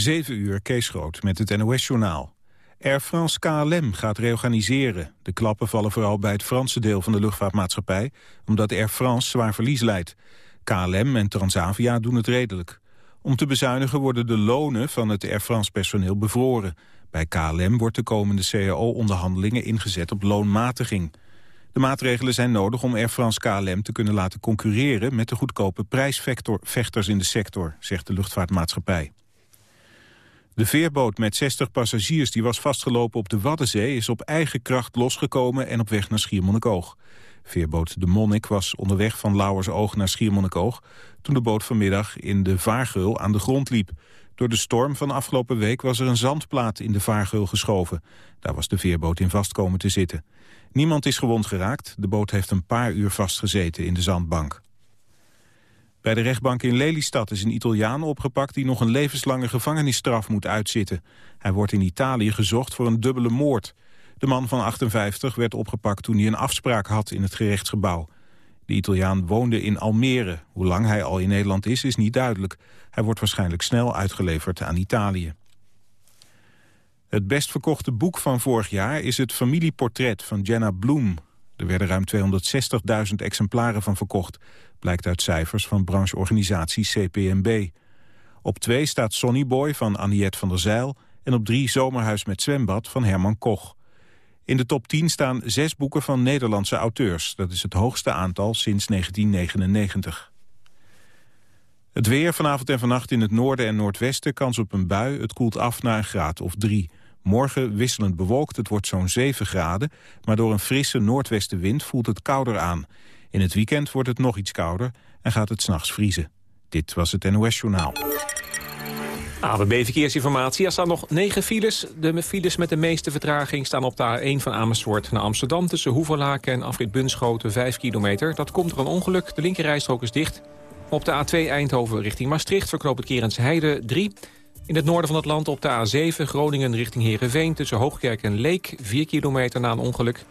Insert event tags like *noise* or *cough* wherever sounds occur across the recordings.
7 uur, Kees Groot, met het NOS-journaal. Air France KLM gaat reorganiseren. De klappen vallen vooral bij het Franse deel van de luchtvaartmaatschappij... omdat Air France zwaar verlies leidt. KLM en Transavia doen het redelijk. Om te bezuinigen worden de lonen van het Air France-personeel bevroren. Bij KLM wordt de komende cao-onderhandelingen ingezet op loonmatiging. De maatregelen zijn nodig om Air France KLM te kunnen laten concurreren... met de goedkope prijsvechters in de sector, zegt de luchtvaartmaatschappij. De veerboot met 60 passagiers die was vastgelopen op de Waddenzee... is op eigen kracht losgekomen en op weg naar Schiermonnikoog. Veerboot De Monnik was onderweg van Lauwersoog naar Schiermonnikoog... toen de boot vanmiddag in de vaargeul aan de grond liep. Door de storm van afgelopen week was er een zandplaat in de vaargeul geschoven. Daar was de veerboot in vast komen te zitten. Niemand is gewond geraakt. De boot heeft een paar uur vastgezeten in de zandbank. Bij de rechtbank in Lelystad is een Italiaan opgepakt... die nog een levenslange gevangenisstraf moet uitzitten. Hij wordt in Italië gezocht voor een dubbele moord. De man van 58 werd opgepakt toen hij een afspraak had in het gerechtsgebouw. De Italiaan woonde in Almere. Hoe lang hij al in Nederland is, is niet duidelijk. Hij wordt waarschijnlijk snel uitgeleverd aan Italië. Het best verkochte boek van vorig jaar is het familieportret van Jenna Bloem. Er werden ruim 260.000 exemplaren van verkocht, blijkt uit cijfers van brancheorganisatie CPMB. Op twee staat Sonny Boy van Aniette van der Zeil en op drie Zomerhuis met zwembad van Herman Koch. In de top 10 staan zes boeken van Nederlandse auteurs. Dat is het hoogste aantal sinds 1999. Het weer vanavond en vannacht in het noorden en noordwesten kans op een bui. Het koelt af naar een graad of drie. Morgen wisselend bewolkt, het wordt zo'n 7 graden... maar door een frisse noordwestenwind voelt het kouder aan. In het weekend wordt het nog iets kouder en gaat het s'nachts vriezen. Dit was het NOS Journaal. ABB Verkeersinformatie. Er staan nog negen files. De files met de meeste vertraging staan op de A1 van Amersfoort naar Amsterdam... tussen Hoeverlaken en Afrit Bunschoten, 5 kilometer. Dat komt door een ongeluk. De linkerrijstrook is dicht. Op de A2 Eindhoven richting Maastricht verknoopt het Kerens Heide 3. In het noorden van het land op de A7 Groningen richting Heerenveen... tussen Hoogkerk en Leek, 4 kilometer na een ongeluk.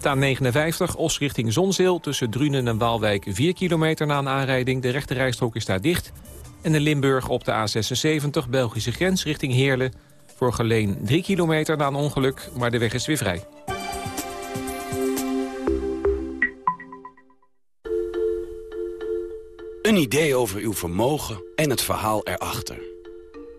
De A59 Os richting Zonzeel tussen Drunen en Waalwijk... 4 kilometer na een aanrijding. De rechterrijstrook is daar dicht. En in Limburg op de A76 Belgische grens richting Heerlen... voor Geleen 3 kilometer na een ongeluk, maar de weg is weer vrij. Een idee over uw vermogen en het verhaal erachter.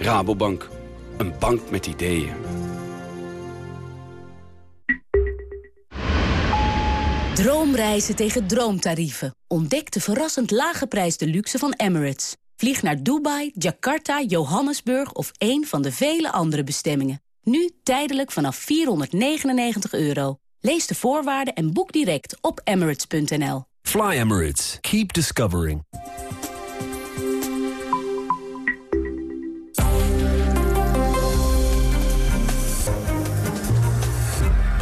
Rabobank, een bank met ideeën. Droomreizen tegen droomtarieven. Ontdek de verrassend lage prijs de luxe van Emirates. Vlieg naar Dubai, Jakarta, Johannesburg of een van de vele andere bestemmingen. Nu tijdelijk vanaf 499 euro. Lees de voorwaarden en boek direct op emirates.nl. Fly Emirates. Keep discovering.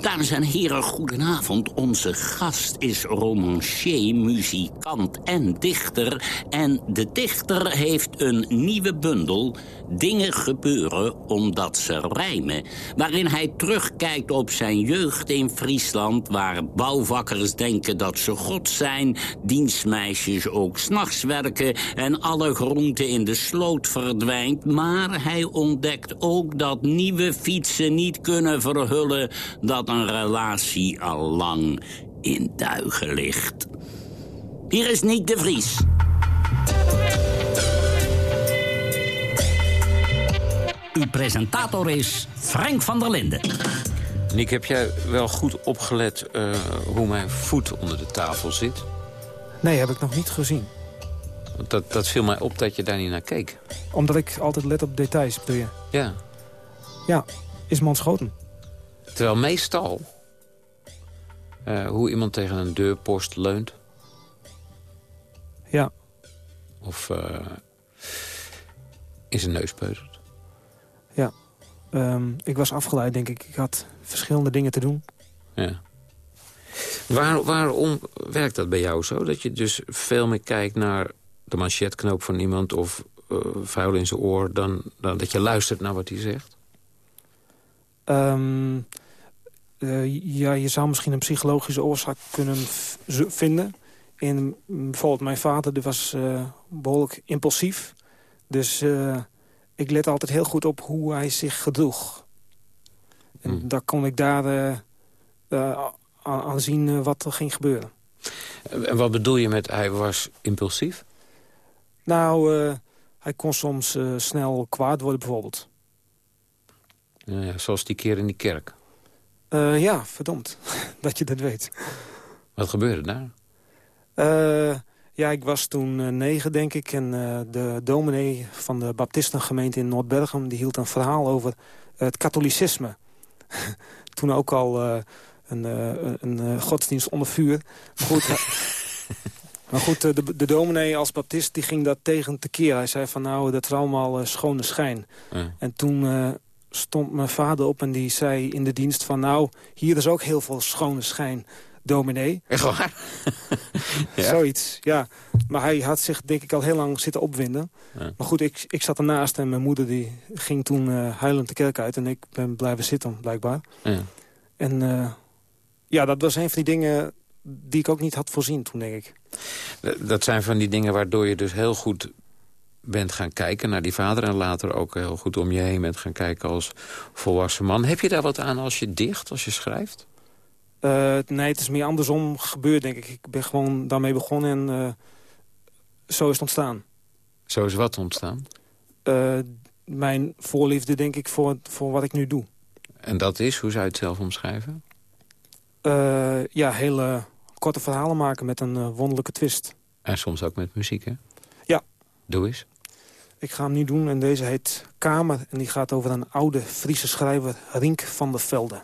Dames en heren, goedenavond. Onze gast is romancier, muzikant en dichter. En de dichter heeft een nieuwe bundel... Dingen gebeuren omdat ze rijmen. Waarin hij terugkijkt op zijn jeugd in Friesland... waar bouwvakkers denken dat ze god zijn... dienstmeisjes ook s'nachts werken... en alle groente in de sloot verdwijnt. Maar hij ontdekt ook dat nieuwe fietsen niet kunnen verhullen... dat een relatie al lang in duigen ligt. Hier is Niek de Vries. Uw presentator is Frank van der Linden. Nick, heb jij wel goed opgelet uh, hoe mijn voet onder de tafel zit? Nee, heb ik nog niet gezien. Dat, dat viel mij op dat je daar niet naar keek. Omdat ik altijd let op details, bedoel je? Ja. Ja, is man schoten. Terwijl meestal, uh, hoe iemand tegen een deurpost leunt... Ja. Of uh, in zijn neus peutert? Ja. Um, ik was afgeleid, denk ik. Ik had verschillende dingen te doen. Ja. Waar, waarom werkt dat bij jou zo? Dat je dus veel meer kijkt naar de manchetknoop van iemand... of uh, vuil in zijn oor, dan, dan dat je luistert naar wat hij zegt? Um, uh, ja, je zou misschien een psychologische oorzaak kunnen vinden. In, bijvoorbeeld mijn vader die was uh, behoorlijk impulsief. Dus uh, ik let altijd heel goed op hoe hij zich gedroeg. En Hmm. daar kon ik daar aan zien wat er ging gebeuren. En wat bedoel je met hij was impulsief? Nou, hij kon soms snel kwaad worden bijvoorbeeld. Ja, zoals die keer in die kerk. Uh, ja, verdomd. *laughs* dat je dat weet. Wat gebeurde daar? Uh, ja, ik was toen uh, negen, denk ik. En de dominee van de baptistengemeente in Noordbergen... die hield een verhaal over het katholicisme. *laughs* toen ook al een, een godsdienst onder vuur. *laughs* Maar goed, maar goed de, de dominee als baptist die ging dat tegen te keer. Hij zei van nou, dat is allemaal schone schijn. En toen stond mijn vader op en die zei in de dienst van... nou, hier is ook heel veel schone schijn, dominee. Echt waar? *laughs* ja. Zoiets, ja. Maar hij had zich denk ik al heel lang zitten opwinden. Ja. Maar goed, ik, ik zat ernaast en mijn moeder die ging toen uh, huilend de kerk uit... en ik ben blijven zitten, blijkbaar. Ja. En uh, ja, dat was een van die dingen die ik ook niet had voorzien toen, denk ik. Dat zijn van die dingen waardoor je dus heel goed bent gaan kijken naar die vader... en later ook heel goed om je heen bent gaan kijken als volwassen man. Heb je daar wat aan als je dicht, als je schrijft? Uh, nee, het is meer andersom gebeurd, denk ik. Ik ben gewoon daarmee begonnen en uh, zo is het ontstaan. Zo is wat ontstaan? Uh, mijn voorliefde, denk ik, voor, voor wat ik nu doe. En dat is, hoe zou je het zelf omschrijven? ja, hele korte verhalen maken met een wonderlijke twist. En soms ook met muziek, hè? Ja. Doe eens. Ik ga hem nu doen en deze heet Kamer. En die gaat over een oude Friese schrijver, Rink van der Velde.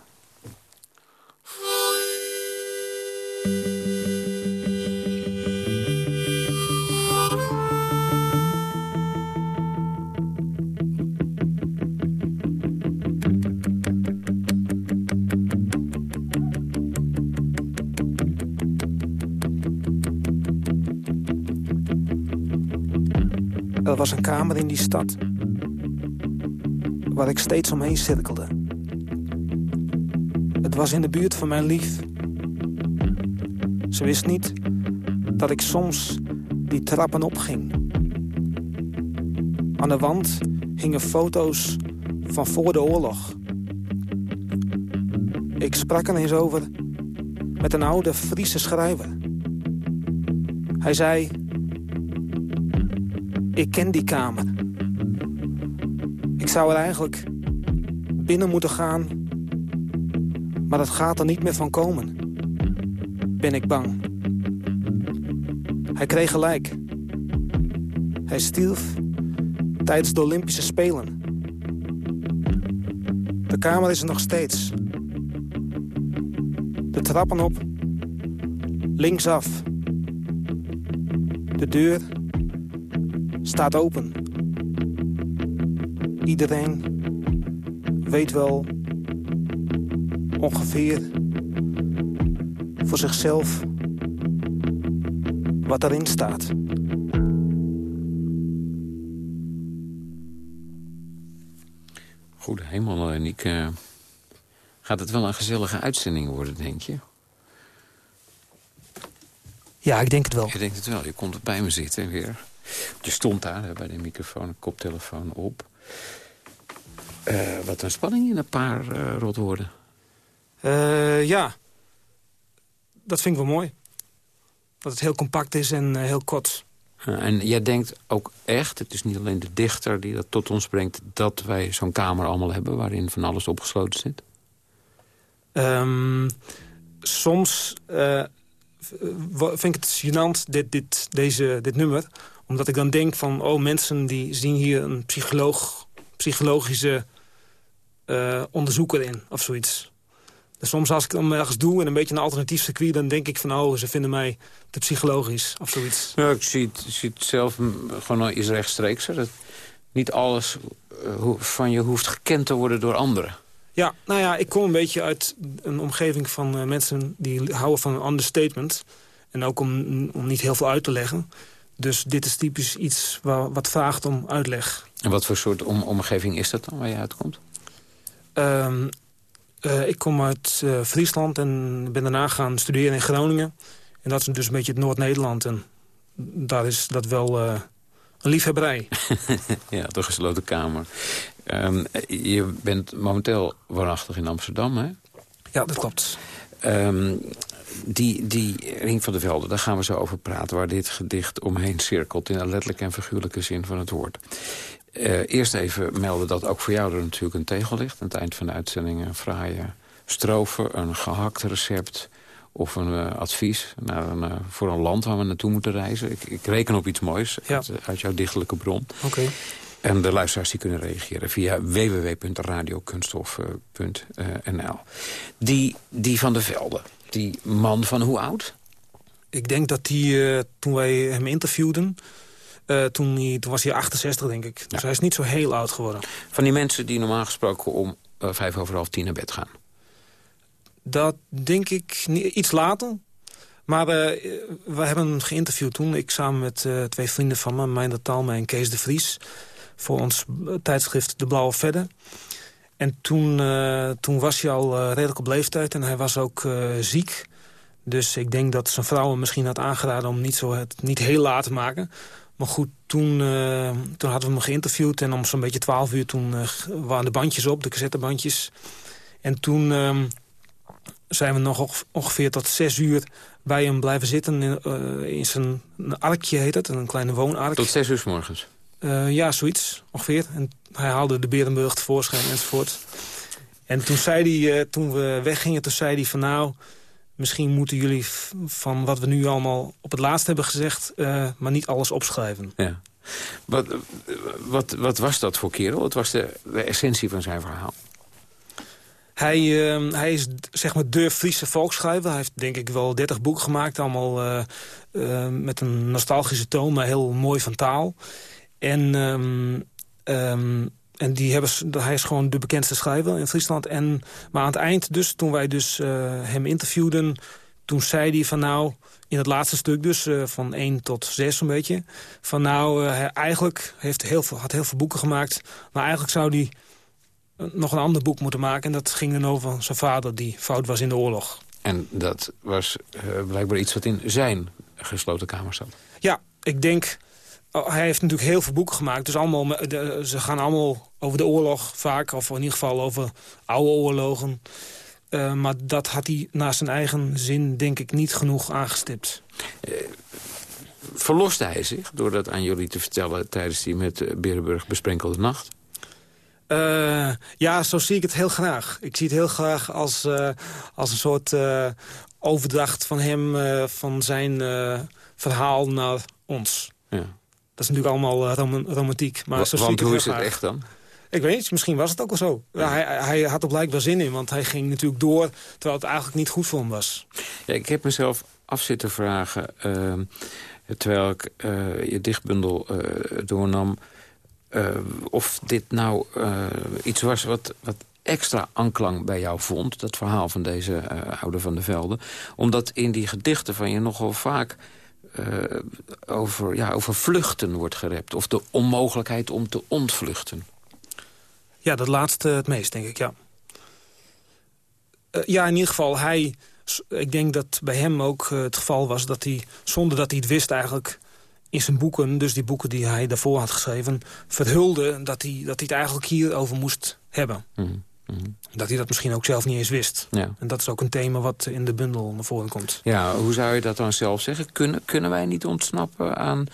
Er was een kamer in die stad waar ik steeds omheen cirkelde. Het was in de buurt van mijn lief. Ze wist niet dat ik soms die trappen opging. Aan de wand hingen foto's van voor de oorlog. Ik sprak er eens over met een oude Friese schrijver. Hij zei... Ik ken die kamer. Ik zou er eigenlijk binnen moeten gaan. Maar dat gaat er niet meer van komen. Ben ik bang. Hij kreeg gelijk. Hij stierf tijdens de Olympische Spelen. De kamer is er nog steeds. De trappen op. Linksaf. De deur staat open. Iedereen weet wel ongeveer voor zichzelf wat erin staat. Goede hemel, en ik... Uh, gaat het wel een gezellige uitzending worden, denk je? Ja, ik denk het wel. Je denkt het wel. Je komt er bij me zitten weer. Je stond daar bij de microfoon, koptelefoon op. Uh, wat een spanning in een paar uh, rotwoorden. Uh, ja, dat vind ik wel mooi. Dat het heel compact is en heel kort. en jij denkt ook echt, het is niet alleen de dichter die dat tot ons brengt... dat wij zo'n kamer allemaal hebben waarin van alles opgesloten zit? Um, soms vind ik het gênant, dit, dit, deze, dit nummer omdat ik dan denk van, oh, mensen die zien hier een psycholoog, psychologische uh, onderzoeker in, of zoiets. Dus soms als ik hem ergens doe en een beetje een alternatief circuit... dan denk ik van, oh, ze vinden mij te psychologisch of zoiets. Ja, ik zie het, zie het zelf gewoon iets rechtstreeks. Dat niet alles uh, van je hoeft gekend te worden door anderen. Ja, nou ja, ik kom een beetje uit een omgeving van uh, mensen... die houden van een understatement. En ook om, om niet heel veel uit te leggen. Dus dit is typisch iets waar, wat vraagt om uitleg. En wat voor soort om, omgeving is dat dan, waar je uitkomt? Um, uh, ik kom uit uh, Friesland en ben daarna gaan studeren in Groningen. En dat is dus een beetje het Noord-Nederland. En daar is dat wel uh, een liefhebberij. *laughs* ja, de gesloten kamer. Um, je bent momenteel woonachtig in Amsterdam, hè? Ja, dat klopt. Um, die, die Ring van de Velden, daar gaan we zo over praten... waar dit gedicht omheen cirkelt in een letterlijke en figuurlijke zin van het woord. Uh, eerst even melden dat ook voor jou er natuurlijk een tegel ligt. Aan het eind van de uitzending een fraaie strofe, een gehakt recept of een uh, advies naar een, uh, voor een land waar we naartoe moeten reizen. Ik, ik reken op iets moois ja. uit, uit, jouw dichtelijke bron. Oké. Okay. En de luisteraars die kunnen reageren via www.radiokunstof.nl. Die, die van de Velden, die man van hoe oud? Ik denk dat die, toen wij hem interviewden... Uh, toen, hij, toen was hij 68, denk ik. Dus ja. hij is niet zo heel oud geworden. Van die mensen die normaal gesproken om uh, vijf over half tien naar bed gaan? Dat denk ik iets later. Maar we hebben hem geïnterviewd toen. Ik samen met twee vrienden van me, Meinder Talme en Kees de Vries... voor ons tijdschrift De Blauwe Verder. En toen, toen was hij al redelijk op leeftijd en hij was ook ziek... Dus ik denk dat zijn vrouw hem misschien had aangeraden om niet, zo het, niet heel laat te maken. Maar goed, toen, toen hadden we hem geïnterviewd. En om zo'n beetje 12 uur toen waren de bandjes op, de cassettebandjes. En toen uh, zijn we nog ongeveer tot 6 uur bij hem blijven zitten. In, in zijn arkje heet het, een kleine woonark. Tot 6 uur s morgens? Ja, zoiets ongeveer. En hij haalde de Berenburg tevoorschijn enzovoort. En toen, zei hij, toen we weggingen, toen zei hij van nou misschien moeten jullie van wat we nu allemaal op het laatst hebben gezegd... Uh, maar niet alles opschrijven. Ja. Wat, wat, wat was dat voor kerel? Wat was de, de essentie van zijn verhaal? Hij, uh, hij is zeg maar de Friese volksschrijver. Hij heeft denk ik wel 30 boeken gemaakt. Allemaal uh, uh, met een nostalgische toon, maar heel mooi van taal. En... Um, um, en die hebben, hij is gewoon de bekendste schrijver in Friesland. En, maar aan het eind, dus, toen wij dus, uh, hem interviewden... toen zei hij van nou, in het laatste stuk dus, uh, van 1 tot 6 een beetje... van nou, uh, hij eigenlijk heeft heel veel, had heel veel boeken gemaakt... maar eigenlijk zou hij nog een ander boek moeten maken. En dat ging dan over zijn vader die fout was in de oorlog. En dat was blijkbaar iets wat in zijn gesloten kamer zat? Ja, ik denk... Oh, hij heeft natuurlijk heel veel boeken gemaakt. Dus allemaal, de, ze gaan allemaal over de oorlog vaak. Of in ieder geval over oude oorlogen. Uh, maar dat had hij naar zijn eigen zin denk ik niet genoeg aangestipt. Uh, verloste hij zich door dat aan jullie te vertellen... tijdens die met Berenburg besprenkelde nacht? Uh, ja, zo zie ik het heel graag. Ik zie het heel graag als, als een soort overdracht van hem... van zijn verhaal naar ons. Ja. Dat is natuurlijk allemaal rom romantiek. Maar zo Want hoe is het echt dan? Ik weet niet, misschien was het ook wel zo. Ja, hij, hij had er blijkbaar zin in, want hij ging natuurlijk door... terwijl het eigenlijk niet goed voor hem was. Ja, ik heb mezelf af zitten vragen... Uh, terwijl ik uh, je dichtbundel uh, doornam... of dit nou iets was wat, wat extra aanklang bij jou vond... dat verhaal van deze oude van de Velde. Omdat in die gedichten van je nogal vaak... Uh, over, ja, over vluchten wordt gerept. Of de onmogelijkheid om te ontvluchten. Ja, dat laatste het meest, denk ik, ja. Uh, ja, in ieder geval, hij... Ik denk dat bij hem ook uh, het geval was dat hij, zonder dat hij het wist eigenlijk... in zijn boeken, dus die boeken die hij daarvoor had geschreven... verhulde dat hij, dat hij het eigenlijk hierover moest hebben. Mm -hmm. Dat hij dat misschien ook zelf niet eens wist. Ja. En dat is ook een thema wat in de bundel naar voren komt. Ja, hoe zou je dat dan zelf zeggen? Kunnen, kunnen wij niet ontsnappen aan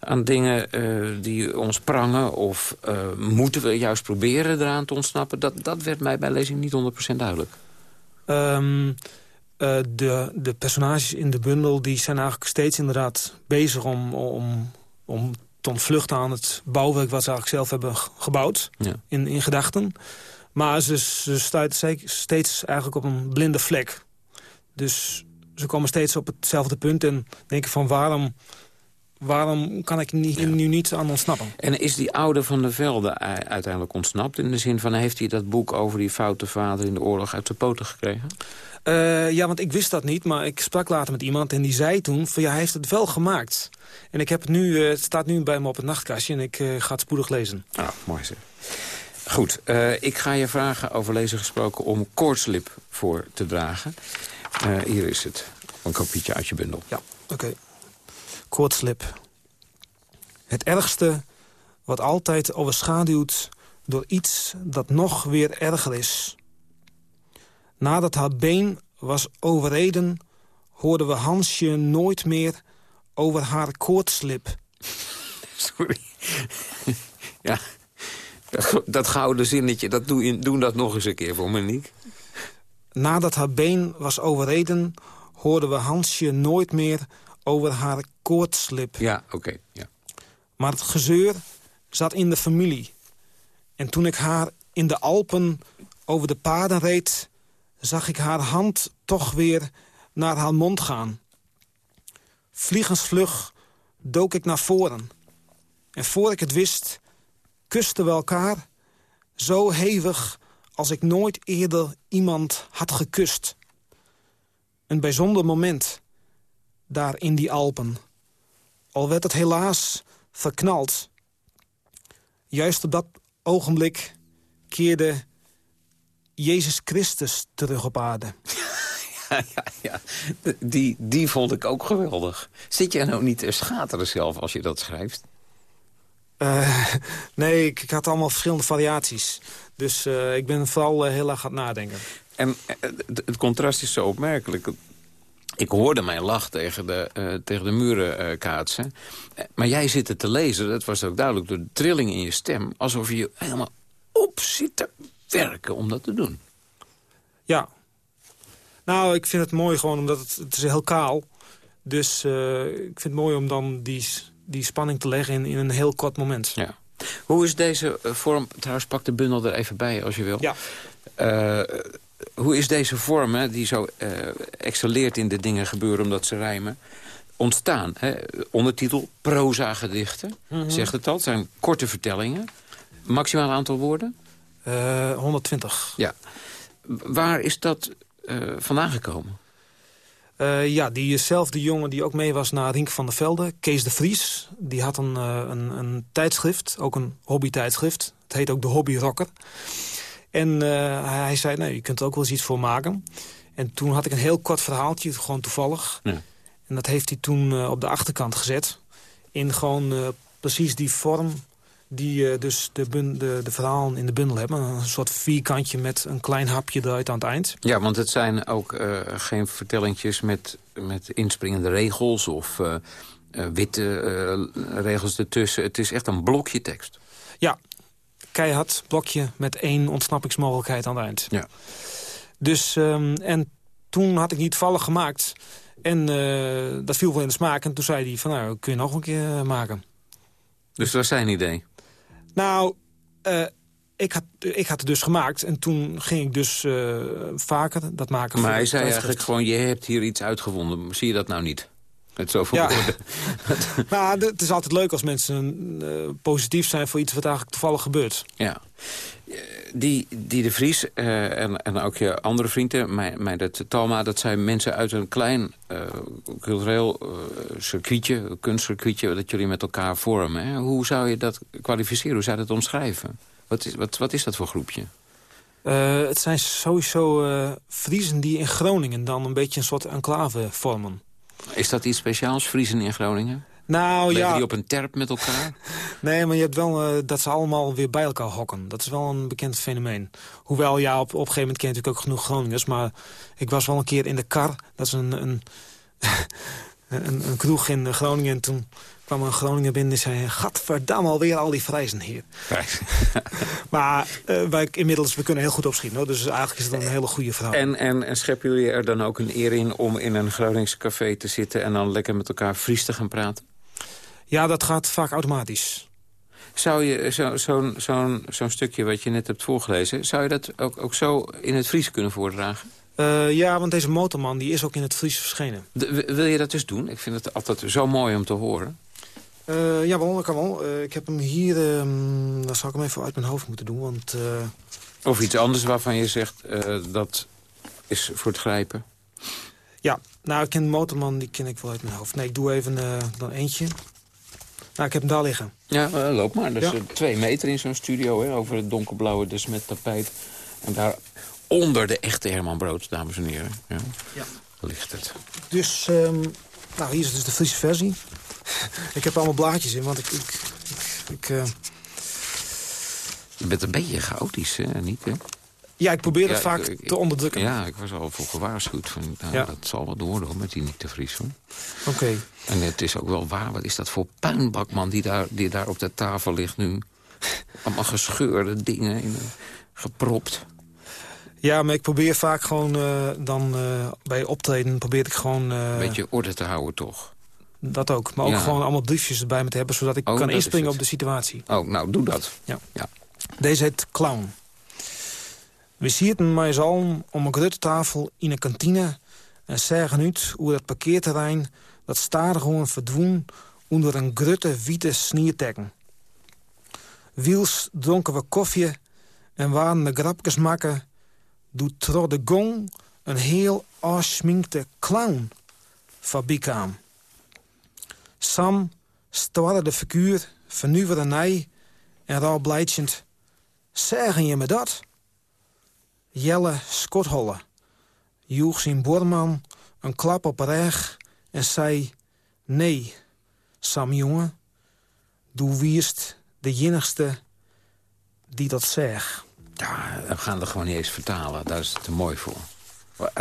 aan dingen uh, die ons prangen... of uh, moeten we juist proberen eraan te ontsnappen? Dat, dat werd mij bij lezing niet 100% duidelijk. Um, uh, de, de personages in de bundel die zijn eigenlijk steeds inderdaad bezig... om, om, om te ontvluchten aan het bouwwerk wat ze eigenlijk zelf hebben gebouwd ja. in, in gedachten. Maar ze, ze stuiten steeds eigenlijk op een blinde vlek. Dus ze komen steeds op hetzelfde punt en denken van waarom, waarom kan ik niet, nu niet aan ontsnappen? En is die oude van der Velde uiteindelijk ontsnapt? In de zin van, heeft hij dat boek over die foute vader in de oorlog uit de poten gekregen? Uh, ja, want ik wist dat niet, maar ik sprak later met iemand... en die zei toen van ja, hij heeft het wel gemaakt. En ik heb het nu, uh, het staat nu bij me op het nachtkastje... en ik uh, ga het spoedig lezen. Ah, mooi zeg. Goed, ik ga je vragen over lezen gesproken om koortslip voor te dragen. hier is het, een kopietje uit je bundel. Ja, oké. Okay. Koortslip. Het ergste wat altijd overschaduwt door iets dat nog weer erger is... Nadat haar been was overreden, hoorden we Hansje nooit meer over haar koortslip. *laughs* Sorry. ja, dat, gouden zinnetje, dat doe, je, doe dat nog eens een keer voor Monique. Nadat haar been was overreden, hoorden we Hansje nooit meer over haar koortslip. Ja, oké. ja. Maar het gezeur zat in de familie. En toen ik haar in de Alpen over de paden reed zag ik haar hand toch weer naar haar mond gaan. Vliegensvlug dook ik naar voren. En voor ik het wist, kusten we elkaar... zo hevig als ik nooit eerder iemand had gekust. Een bijzonder moment, daar in die Alpen. Al werd het helaas verknald. Juist op dat ogenblik keerde Jezus Christus terug op aarde. *laughs* Ja, ja, ja. Die, die vond ik ook geweldig. Zit jij nou niet te schateren zelf als je dat schrijft? Uh, *laughs* nee, ik, ik, had allemaal verschillende variaties. Dus uh, ik ben vooral uh, heel erg aan het nadenken. En het contrast is zo opmerkelijk. Ik hoorde mijn lach tegen de, tegen de muren kaatsen. Maar jij zit het te lezen, dat was ook duidelijk... door de trilling in je stem, alsof je je helemaal op zit te werken om dat te doen. Ja. Nou, ik vind het mooi gewoon omdat het, het is heel kaal. Dus ik vind het mooi om dan die, die spanning te leggen in, in een heel kort moment. Ja. Hoe is deze uh, vorm... Trouwens, pak de bundel er even bij als je wil. Ja. Uh, hoe is deze vorm, hè, die zo excelleert in de dingen gebeuren omdat ze rijmen... ontstaan? Hè? Ondertitel proza-gedichten, mm -hmm. zegt het al. Het zijn korte vertellingen. Maximaal aantal woorden? 120. Ja. Waar is dat uh, vandaan gekomen? Uh, ja, diezelfde jongen die ook mee was naar Rink van der Velde, Kees de Vries... die had een, uh, een, een, tijdschrift, ook een hobbytijdschrift. Het heet ook de Hobby Rocker. En hij zei, nee, je kunt er ook wel eens iets voor maken. En toen had ik een heel kort verhaaltje, gewoon toevallig. Ja. En dat heeft hij toen op de achterkant gezet. In gewoon precies die vorm die uh, dus de, de, de verhalen in de bundel hebben. Een soort vierkantje met een klein hapje eruit aan het eind. Ja, want het zijn ook uh, geen vertellingjes met, met inspringende regels... of uh, witte regels ertussen. Het is echt een blokje tekst. Ja, keihard blokje met één ontsnappingsmogelijkheid aan het eind. Ja. Dus, um, en toen had ik niet vallen gemaakt... En dat viel wel in de smaak. En toen zei hij van, nou, kun je nog een keer maken. Dus dat was zijn idee? Nou, uh, ik, had, ik had het dus gemaakt. En toen ging ik dus uh, vaker dat maken. Maar hij zei eigenlijk gewoon, je hebt hier iets uitgevonden. Zie je dat nou niet? Met zoveel ja. woorden. *laughs* nou, het is altijd leuk als mensen uh, positief zijn voor iets wat eigenlijk toevallig gebeurt. Ja. Die, die de Vries uh, en, en ook je andere vrienden, mij, mij dat Talma... dat zijn mensen uit een klein uh, cultureel uh, circuitje, kunstcircuitje... dat jullie met elkaar vormen. Hè? Hoe zou je dat kwalificeren? Hoe zou je dat omschrijven? Wat is, wat, wat is dat voor groepje? het zijn sowieso Friesen die in Groningen dan een beetje een soort enclave vormen. Is dat iets speciaals, Friesen in Groningen? Nou Leven ja. die op een terp met elkaar? *laughs* nee, maar je hebt wel uh, dat ze allemaal weer bij elkaar hokken. Dat is wel een bekend fenomeen. Hoewel, ja, op, op een gegeven moment ken je natuurlijk ook genoeg Groningers. Maar ik was wel een keer in de kar. Dat is een, een, *laughs* een, een kroeg in Groningen. En toen kwam een Groninger binnen en zei... Gadverdamme, alweer al die vrijzen hier. *laughs* maar uh, wij, inmiddels, we kunnen heel goed opschieten. Hoor. Dus eigenlijk is het een hele goede verhaal. En, en, en scheppen jullie er dan ook een eer in om in een Groningse café te zitten... en dan lekker met elkaar Fries te gaan praten? Ja, dat gaat vaak automatisch. Zou je zo'n zo, zo'n zo'n stukje wat je net hebt voorgelezen... zou je dat ook, ook zo in het Fries kunnen voordragen? Eh, ja, want deze motorman die is ook in het Fries verschenen. De- wil je dat dus doen? Ik vind het altijd zo mooi om te horen. Eh ja, wel, dat kan wel. Eh, ik heb hem hier... ehm dat zou ik hem even uit mijn hoofd moeten doen, want... eh, Of iets anders waarvan je zegt, eh, dat is voor het grijpen. Ja, nou, ik ken de motorman, die ken ik wel uit mijn hoofd. Nee, ik doe even eh, dan eentje. Nou, ik heb hem daar liggen. Ja, eh, loop maar. Dat is Ja. eh, twee meter in zo'n studio, hè, over het donkerblauwe dus met tapijt. En daar onder de echte Herman Brood, dames en heren. Ja. Ja. Ligt het. Dus, ehm, nou, hier is dus de Friese versie. *laughs* ik heb allemaal blaadjes in, want ik... ik, ik, ik, eh, Je bent een beetje chaotisch, hè, niet, hè? Ja, ik probeer het Ja, vaak ik- te onderdrukken. Ja, ik was al voor gewaarschuwd. Van, nou, Ja. Dat zal worden hoor, met die Nick de Vries. Oké. En het is ook wel waar, wat is dat voor puinbak, man, die daar, die daar op de tafel ligt nu. *laughs* Allemaal gescheurde dingen, in, gepropt. Ja, maar ik probeer vaak gewoon eh, dan eh, bij optreden... probeer ik gewoon eh, Een beetje orde te houden, toch? dat ook. Maar ook Ja. gewoon allemaal briefjes erbij me te hebben... zodat ik Oh, kan inspringen op de situatie. Oh, nou, doe dat. Deze heet Clown. We zitten mij zalm om een grote tafel in een kantine... en zeggen uit hoe het parkeerterrein... dat stadig gewoon verdwoen onder een grote witte sniertekken. Wiels dronken we koffie en waren de grapjes maken... doet tro de gong een heel afschminkte clown fabriek aan. Sam stwarde de figuur, vernuwde nij en raal blijtjend... Zeggen je me dat? Jelle Skotholle joeg zijn borman een klap op reg en zei... Nee, Sam jongen, doe wierst de jinnigste die dat zegt. Ja, we gaan er gewoon niet eens vertalen. Daar is het te mooi voor.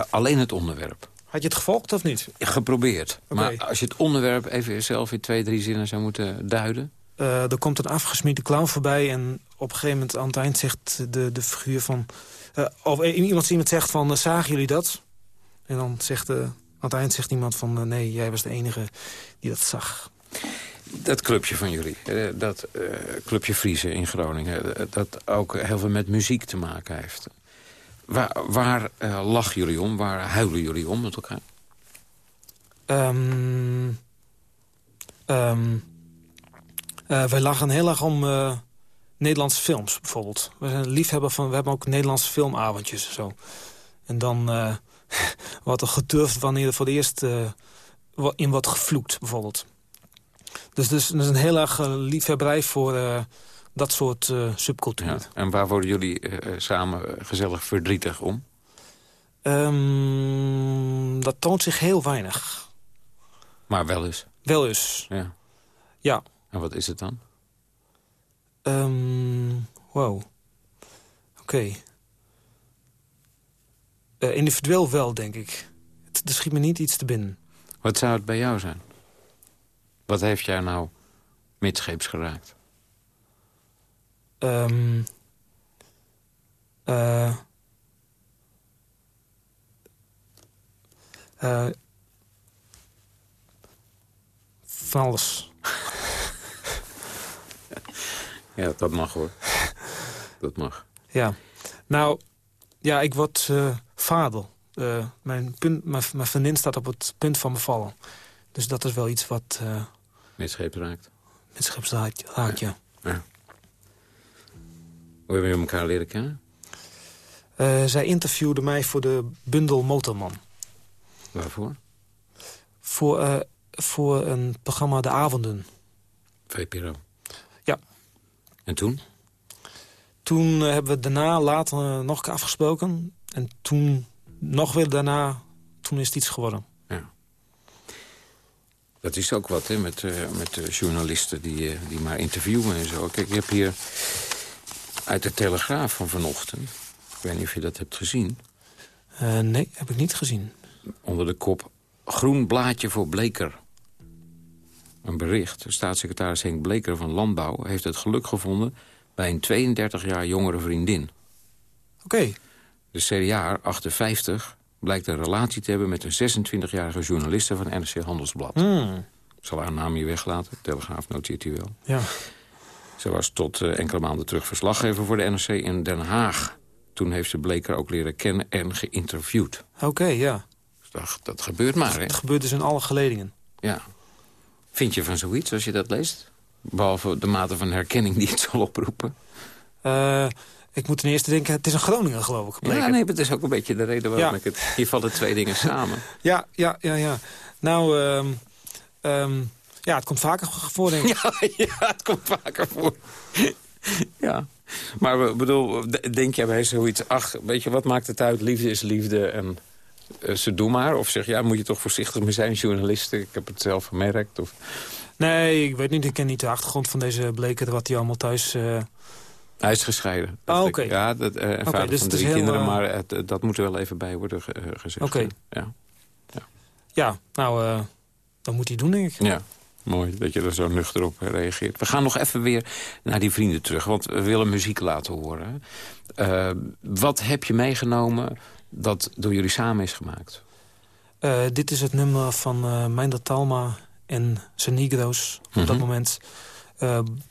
Alleen het onderwerp. Had je het gevolgd of niet? Geprobeerd. Maar als je het onderwerp even zelf in twee, drie zinnen zou moeten duiden... Eh, er komt een afgesmiede clown voorbij en op een gegeven moment aan het eind zegt de, de figuur van... eh, of eh, iemand, iemand zegt van, eh, zagen jullie dat? En dan zegt, aan het eind zegt iemand van, nee, jij was de enige die dat zag. Dat clubje van jullie, dat clubje Friese in Groningen... dat ook heel veel met muziek te maken heeft. Waar, waar lachen jullie om? Waar huilen jullie om met elkaar? Eh, wij lachen heel erg om Nederlandse films, bijvoorbeeld. We zijn liefhebber van, we hebben ook Nederlandse filmavondjes en zo. En dan eh *laughs* wordt er geturfd wanneer er voor het eerst eh, in wordt gevloekt, bijvoorbeeld. Dus, dus dat is een heel erg eh, liefhebberij voor dat soort subcultuur. Ja. En waar worden jullie samen gezellig verdrietig om? Ehm, dat toont zich heel weinig. Maar wel eens. Wel eens, Ja. ja. En wat is het dan? Ehm wow. Oké. Eh, individueel wel, denk ik. Het, er schiet me niet iets te binnen. Wat zou het bij jou zijn? Wat heeft jou nou midscheeps geraakt? Ehm eh, eh, van alles. Ja, dat mag hoor. *laughs* Dat mag. Ja. Nou, ja, ik word eh, vader. Eh, mijn, punt, mijn, mijn vriendin staat op het punt van bevallen. Dus dat is wel iets wat uh, Midscheeps raakt. midscheeps raakt, raakt, ja. ja. Hoe hebben we elkaar leren kennen? Uh, zij interviewde mij voor de bundel Motorman. Waarvoor? Voor, voor een programma De Avonden. VPRO? En toen? Toen uh, hebben we daarna later nog een keer afgesproken. En toen, nog weer daarna, toen is het iets geworden. Ja. Dat is ook wat, hè, met, uh, met journalisten die, uh, die maar interviewen en zo. Kijk, ik heb hier uit de Telegraaf van vanochtend... ik weet niet of je dat hebt gezien... Uh, nee, heb ik niet gezien. Onder de kop Groen blaadje voor Bleker. Een bericht. Staatssecretaris Henk Bleker van Landbouw heeft het geluk gevonden... bij een 32 jaar jongere vriendin. Oké. Okay. De CDA, 58, blijkt een relatie te hebben... met een 26-jarige journaliste van NRC Handelsblad. Mm. Ik zal haar naam hier weglaten. Telegraaf noteert hij wel. Ja. Ze was tot eh, enkele maanden terug verslaggever voor de NRC in Den Haag. Toen heeft ze Bleker ook leren kennen en geïnterviewd. Oké, ja. Dat, dat gebeurt maar, hè? Het gebeurt dus in alle geledingen. Ja. Vind je van zoiets als je dat leest? Behalve de mate van herkenning die het *laughs* zal oproepen. Uh, ik moet ten eerste denken, het is een Groningen geloof ik gebleken. Ja, nee, het is ook een beetje de reden waarom ik het... Hier vallen twee dingen samen. *laughs* Ja, ja, ja, ja. Nou, um, um, ja, het komt vaker voor, denk ik. *laughs* Ja, ja het komt vaker voor. ja. Maar bedoel, denk jij bij zoiets... ach, weet je, wat maakt het uit? Liefde is liefde en uh, ze doen maar. Of zeg, ja, moet je toch voorzichtig mee zijn, journalisten. Ik heb het zelf gemerkt. Of... Nee, ik weet niet. Ik ken niet de achtergrond van deze bleker... wat hij allemaal thuis... Uh... Hij is gescheiden. Oh, oké. Ja, dat, uh, een vader dus van drie kinderen, maar het, dat moet er wel even bij worden ge gezegd. Oké. Ja. ja. Ja, nou, dat moet hij doen, denk ik. Ja. Mooi dat je er zo nuchter op reageert. We gaan nog even weer naar die vrienden terug, want we willen muziek laten horen. Uh, wat heb je meegenomen dat door jullie samen is gemaakt? Uh, dit is het nummer van uh, Talma en zijn Negro's. Op mm -hmm. dat moment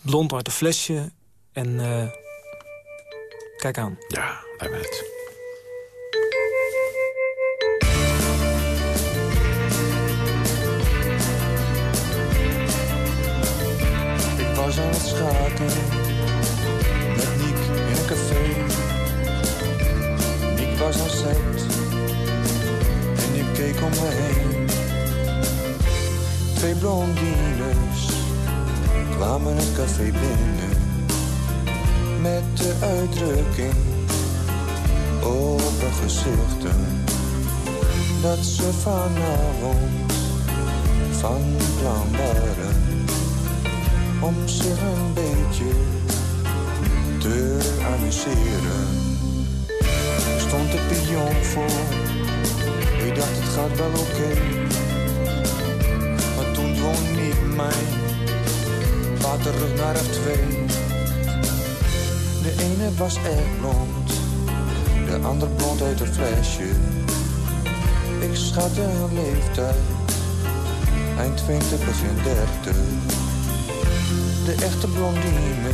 blond uit een flesje en kijk aan. Ja, bij mij het. was aan het schaken was zet en ik keek om me heen. Twee blondines kwamen het café binnen met de uitdrukking op hun gezichten dat ze vanavond van plan waren om zich een beetje te amuseren. Stond de pion voor, ik dacht het gaat wel oké. Maar toen dwong niet mij, va terug naar F2. De ene was echt blond, de ander blond uit een flesje. Ik schatte hun leeftijd, eind 20, begin 30 de echte blondine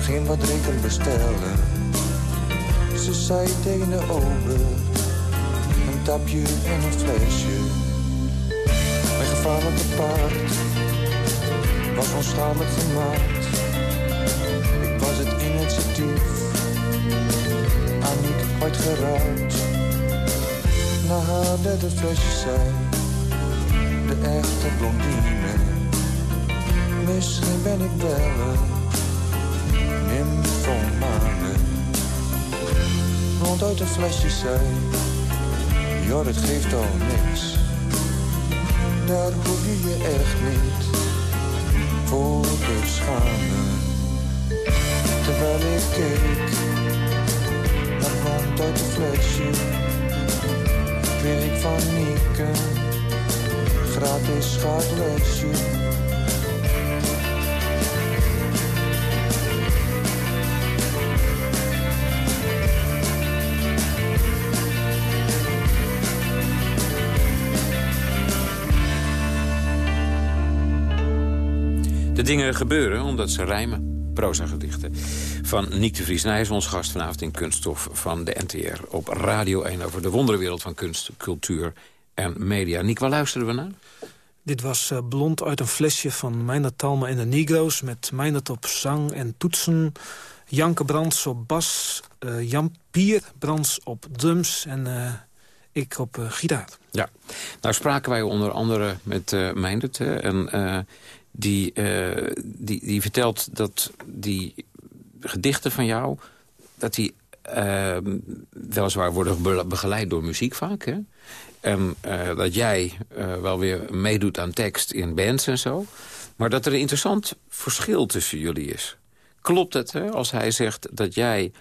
ging wat drinken bestellen. Ze zei tegen de een tapje en een flesje. Mijn gevaarlijke paard was onschadelijk gemaakt. Ik was het initiatief, Aniek kwijtgeraakt. Na haar derde flesje zei, de echte blondine Misschien ben ik wel een nymphomane. Rond uit een flesje zei, joh, dat geeft al niks. Daar hoef je je echt niet voor te schamen. Terwijl ik keek naar rond uit een flesje, kreeg ik van Nieke gratis schaatlesje. De dingen gebeuren omdat ze rijmen. Proza-gedichten van Niek de Vries. hij is ons gast vanavond in Kunststof van de NTR op Radio 1... over de wonderwereld van kunst, cultuur en media. Niek, waar luisteren we naar? Dit was uh, Blond uit een flesje van Meindert Talma en de Negro's... met Meindert op zang en toetsen... Janke Brands op bas, uh, Jan Pier Brands op drums en uh, ik op gitaar. Ja, nou spraken wij onder andere met uh, Meindert... en die, uh, die, die vertelt dat die gedichten van jou... dat die uh, weliswaar worden begeleid door muziek vaak. Hè? En uh, dat jij wel weer meedoet aan tekst in bands en zo. Maar dat er een interessant verschil tussen jullie is. Klopt het hè, als hij zegt dat jij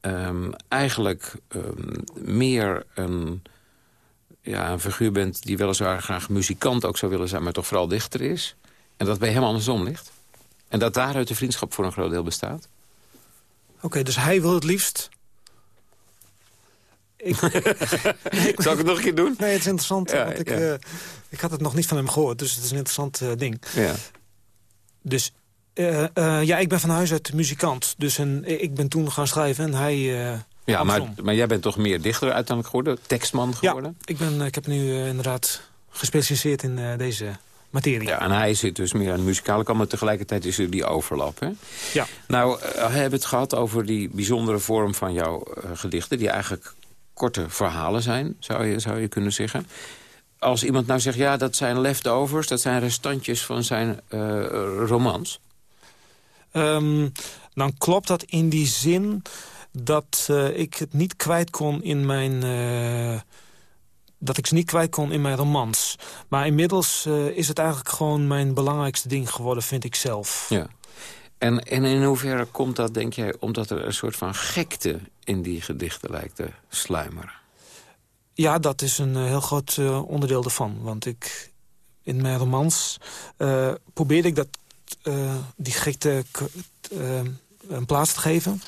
um, eigenlijk um, meer een, ja, een figuur bent... die weliswaar graag muzikant ook zou willen zijn... maar toch vooral dichter is... En dat bij hem andersom ligt. En dat daaruit de vriendschap voor een groot deel bestaat. Oké, okay, dus hij wil het liefst... Ik... *laughs* *laughs* Zal ik het nog een keer doen? Nee, het is interessant. Ja, want ik, ja. uh, ik had het nog niet van hem gehoord, dus het is een interessant uh, ding. Ja. Dus Eh, eh, ja, ik ben van huis uit muzikant. Dus en, ik ben toen gaan schrijven en hij... eh, Ja, maar, maar jij bent toch meer dichter uiteindelijk geworden? Tekstman geworden? Ja, ik, ben, ik heb nu eh, inderdaad gespecialiseerd in eh, deze materie. Ja, en hij zit dus meer aan de muzikale kant, maar tegelijkertijd is er die overlap. Hè? Ja. Nou, eh, we hebben het gehad over die bijzondere vorm van jouw eh, gedichten... die eigenlijk korte verhalen zijn, zou je, zou je kunnen zeggen. Als iemand nou zegt, ja, dat zijn leftovers... dat zijn restantjes van zijn eh, romans... Ehm, dan klopt dat in die zin dat ik het niet kwijt kon in mijn... dat ik ze niet kwijt kon in mijn romans. Maar inmiddels eh, is het eigenlijk gewoon mijn belangrijkste ding geworden, vind ik zelf. Ja. En, en in hoeverre komt dat, denk jij, omdat er een soort van gekte in die gedichten lijkt te sluimeren? Ja, dat is een eh, heel groot eh, onderdeel ervan. Want ik, in mijn romans eh, probeerde ik dat, die gekte een plaats te geven.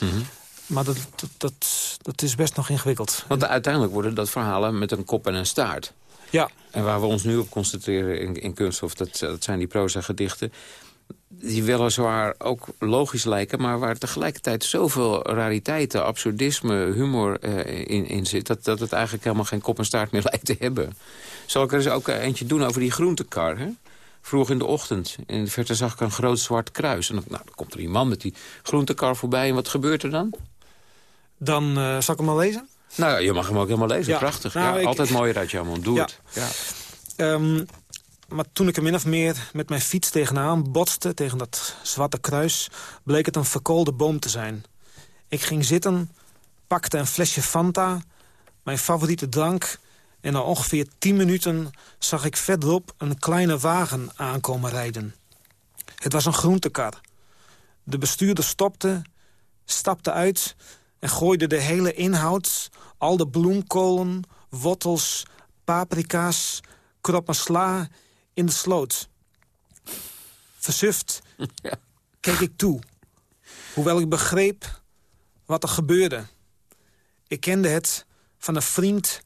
Maar dat, dat, dat, dat is best nog ingewikkeld. Want uiteindelijk worden dat verhalen met een kop en een staart. Ja, En waar we ons nu op concentreren in, in Kunsthof, dat, dat zijn die proza-gedichten... die weliswaar ook logisch lijken... maar waar tegelijkertijd zoveel rariteiten, absurdisme, humor eh, in, in zit... Dat, dat het eigenlijk helemaal geen kop en staart meer *laughs* lijkt te hebben. Zal ik er eens ook eentje doen over die groentekar, hè? Vroeg in de ochtend. In de verte zag ik een groot zwart kruis. En dan, nou, dan komt er die man met die groentekar voorbij. En wat gebeurt er dan? Dan eh, zal ik hem al lezen. Nou ja, je mag hem ook helemaal lezen. Ja. Prachtig. Nou, ja, ik- altijd mooier uit jouw mond. Doe Ja. Ehm, maar toen ik er min of meer met mijn fiets tegenaan botste... tegen dat zwarte kruis, bleek het een verkoolde boom te zijn. Ik ging zitten, pakte een flesje Fanta, mijn favoriete drank... en na ongeveer tien minuten zag ik verderop een kleine wagen aankomen rijden. Het was een groentekar. De bestuurder stopte, stapte uit en gooide de hele inhoud... al de bloemkolen, wortels, paprika's, kroppen sla in de sloot. Versuft *laughs* keek ik toe, hoewel ik begreep wat er gebeurde. Ik kende het van een vriend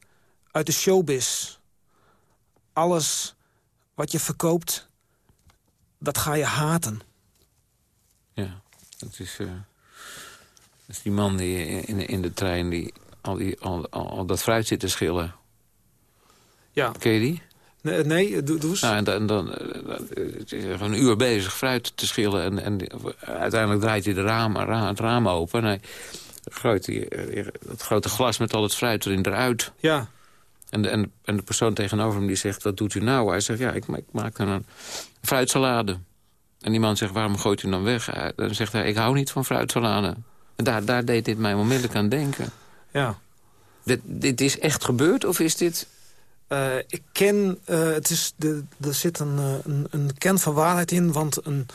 uit de showbiz. Alles wat je verkoopt, dat ga je haten. Ja, dat is, eh, dat is die man die in, in de trein die al, die, al, al, dat fruit zit te schillen. Ja. Ken je die? Nee, nee doe, doe eens. Nou, en dan, dan, eh, dan, eh, is gewoon een uur bezig fruit te schillen. En, en uiteindelijk draait hij de raam, ra- het raam open. En hij gooit die, eh, dat grote glas met al het fruit erin eruit. Ja, En de, en, en de persoon tegenover hem die zegt, wat doet u nou? Hij zegt, ja, ik, ik maak dan een fruitsalade. En die man zegt, waarom gooit u hem dan weg? Dan zegt hij, ik hou niet van fruitsalade. Daar, daar deed dit mij onmiddellijk aan denken. ja. Dit, dit is echt gebeurd of is dit... Eh, ik ken, eh, het is de, er zit een, eh, een, een kern van waarheid in, want een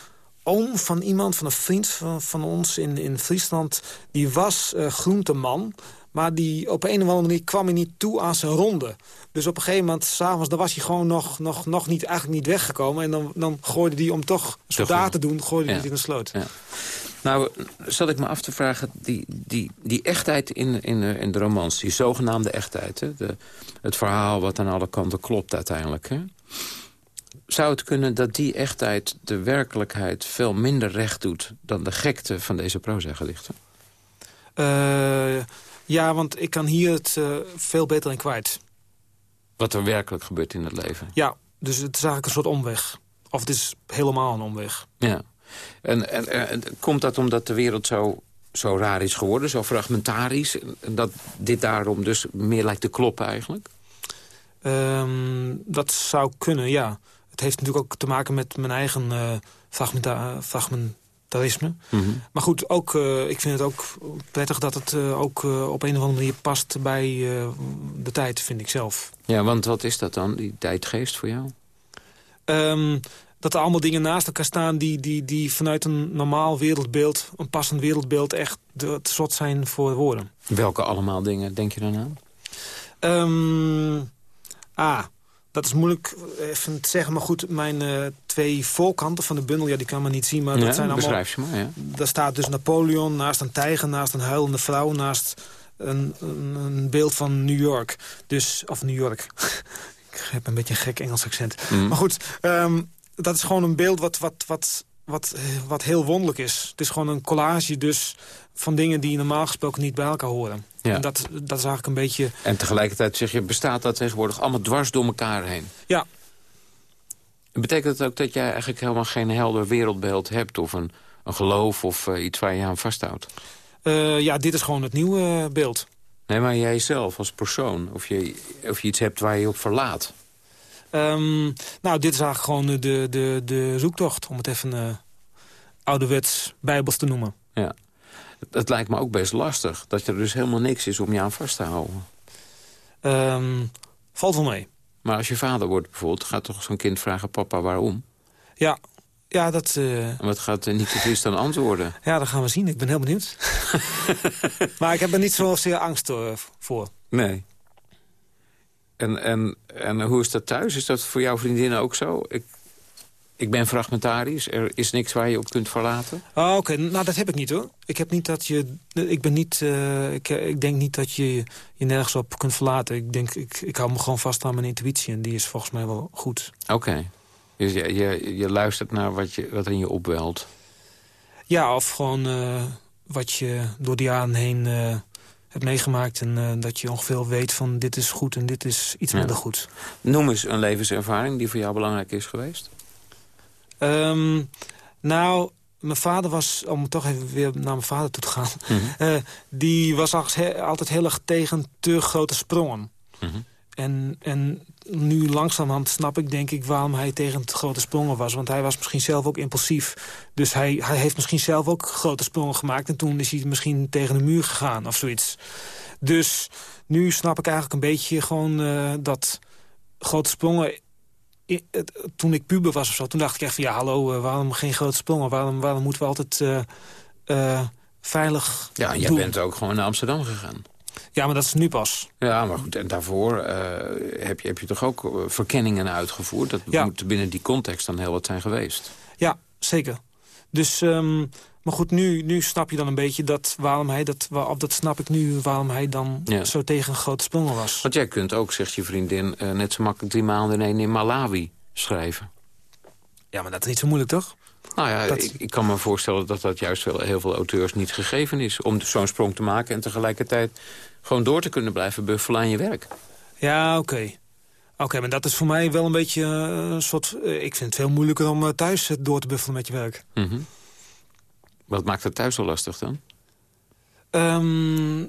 oom van iemand, van een vriend van, van ons in, in Friesland, die was eh, groenteman, maar die op een of andere manier kwam hij niet toe aan zijn ronde. Dus op een gegeven moment, s'avonds, dan was hij gewoon nog, nog, nog niet, eigenlijk niet weggekomen. En dan, dan gooide hij, om toch soldaten te doen, gooide hij Ja. het in de sloot. Ja. Nou, zat ik me af te vragen, die, die, die echtheid in, in, de- in de romans... die zogenaamde echtheid, hè? De, het verhaal wat aan alle kanten klopt uiteindelijk... Hè? zou het kunnen dat die echtheid de werkelijkheid veel minder recht doet... dan de gekte van deze proza-gedichten? Eh, ja, want ik kan hier het eh, veel beter in kwijt. Wat er werkelijk gebeurt in het leven. Ja, dus het is eigenlijk een soort omweg. Of het is helemaal een omweg. Ja. En, en, en komt dat omdat de wereld zo, zo raar is geworden, zo fragmentarisch... en dat dit daarom dus meer lijkt te kloppen eigenlijk? Ehm, dat zou kunnen, ja. Het heeft natuurlijk ook te maken met mijn eigen eh, fragmenta fragmentarisme. Mhm. Maar goed, ook, eh, ik vind het ook prettig dat het eh, ook op een of andere manier past bij de tijd, vind ik zelf. Ja, want wat is dat dan, die tijdgeest voor jou? Ehm, dat er allemaal dingen naast elkaar staan die, die, die vanuit een normaal wereldbeeld, een passend wereldbeeld, echt te zot zijn voor woorden. Welke allemaal dingen denk je dan aan? Ehm, ah, dat is moeilijk even te zeggen. Maar goed, mijn eh, twee voorkanten van de bundel, ja, die kan men niet zien. Maar Ja, dat zijn allemaal... beschrijf ze maar, ja. Daar staat dus Napoleon naast een tijger, naast een huilende vrouw... naast een, een, een beeld van New York. Dus, of New York. *laughs* ik heb een beetje een gek Engels accent. Mhm. Maar goed, ehm, dat is gewoon een beeld wat, wat, wat, wat, wat heel wonderlijk is. Het is gewoon een collage dus van dingen die normaal gesproken niet bij elkaar horen. Ja. En dat, dat is eigenlijk een beetje... En tegelijkertijd zeg je, bestaat dat tegenwoordig allemaal dwars door elkaar heen? Ja. En betekent dat ook dat jij eigenlijk helemaal geen helder wereldbeeld hebt... of een, een geloof of eh, iets waar je aan vasthoudt? Eh, ja, dit is gewoon het nieuwe eh, beeld. Nee, maar jij zelf als persoon, of je, of je iets hebt waar je op verlaat. Ehm, nou, dit is eigenlijk gewoon de, de, de zoektocht, om het even eh, ouderwets bijbels te noemen. Ja. Het lijkt me ook best lastig, dat er dus helemaal niks is om je aan vast te houden. Ehm, valt wel mee. Maar als je vader wordt bijvoorbeeld, gaat toch zo'n kind vragen... papa, waarom? Ja, ja dat... eh, En wat gaat er niet te vies dan antwoorden? ja, dat gaan we zien. Ik ben heel benieuwd. *laughs* maar ik heb er niet zozeer angst eh, voor. Nee. En, en, en hoe is dat thuis? Is dat voor jouw vriendinnen ook zo? Ik, ik ben fragmentarisch. Er is niks waar je op kunt verlaten. Oh, Oké, nou dat heb ik niet hoor. Ik heb niet dat je. Ik ben niet. eh, ik, ik denk niet dat je je nergens op kunt verlaten. Ik denk, ik, ik hou me gewoon vast aan mijn intuïtie en die is volgens mij wel goed. Oké. Dus je, je, je luistert naar wat, je, wat in je opwelt. Ja, of gewoon eh, wat je door de jaren heen eh, hebt meegemaakt en eh, dat je ongeveer weet van dit is goed en dit is iets Ja. minder goed. Noem eens een levenservaring die voor jou belangrijk is geweest. Ehm, nou, mijn vader was, om toch even weer naar mijn vader toe te gaan... eh, die was altijd heel erg tegen te grote sprongen. Mhm. En, en nu langzamerhand snap ik denk ik waarom hij tegen te grote sprongen was. Want hij was misschien zelf ook impulsief. Dus hij, hij heeft misschien zelf ook grote sprongen gemaakt. En toen is hij misschien tegen de muur gegaan of zoiets. Dus nu snap ik eigenlijk een beetje gewoon eh, dat grote sprongen... i- het- toen ik puber was of zo, toen dacht ik echt van... ja, hallo, eh, waarom geen grote sprongen? Waarom, waarom moeten we altijd eh, veilig Ja, en jij doen? bent ook gewoon naar Amsterdam gegaan. Ja, maar dat is nu pas. Ja, maar goed, en daarvoor eh, heb, je, heb je toch ook eh, verkenningen uitgevoerd? Dat Ja. moet binnen die context dan heel wat zijn geweest. Ja, zeker. Dus, ehm, maar goed, nu, nu snap je dan een beetje dat waarom hij dat, of dat snap ik nu, waarom hij dan Ja. zo tegen grote sprongen was. Want jij kunt ook, zegt je vriendin, eh, net zo makkelijk drie maanden in één in Malawi schrijven. Ja, maar dat is niet zo moeilijk, toch? Nou ja, Dat- ik, ik kan me voorstellen dat dat juist wel heel veel auteurs niet gegeven is... om zo'n sprong te maken en tegelijkertijd gewoon door te kunnen blijven buffelen aan je werk. Ja, oké. Oké, maar dat is voor mij wel een beetje eh, een soort... eh, ik vind het veel moeilijker om eh, thuis door te buffelen met je werk. Mhm. Wat maakt het thuis zo lastig dan? Ehm,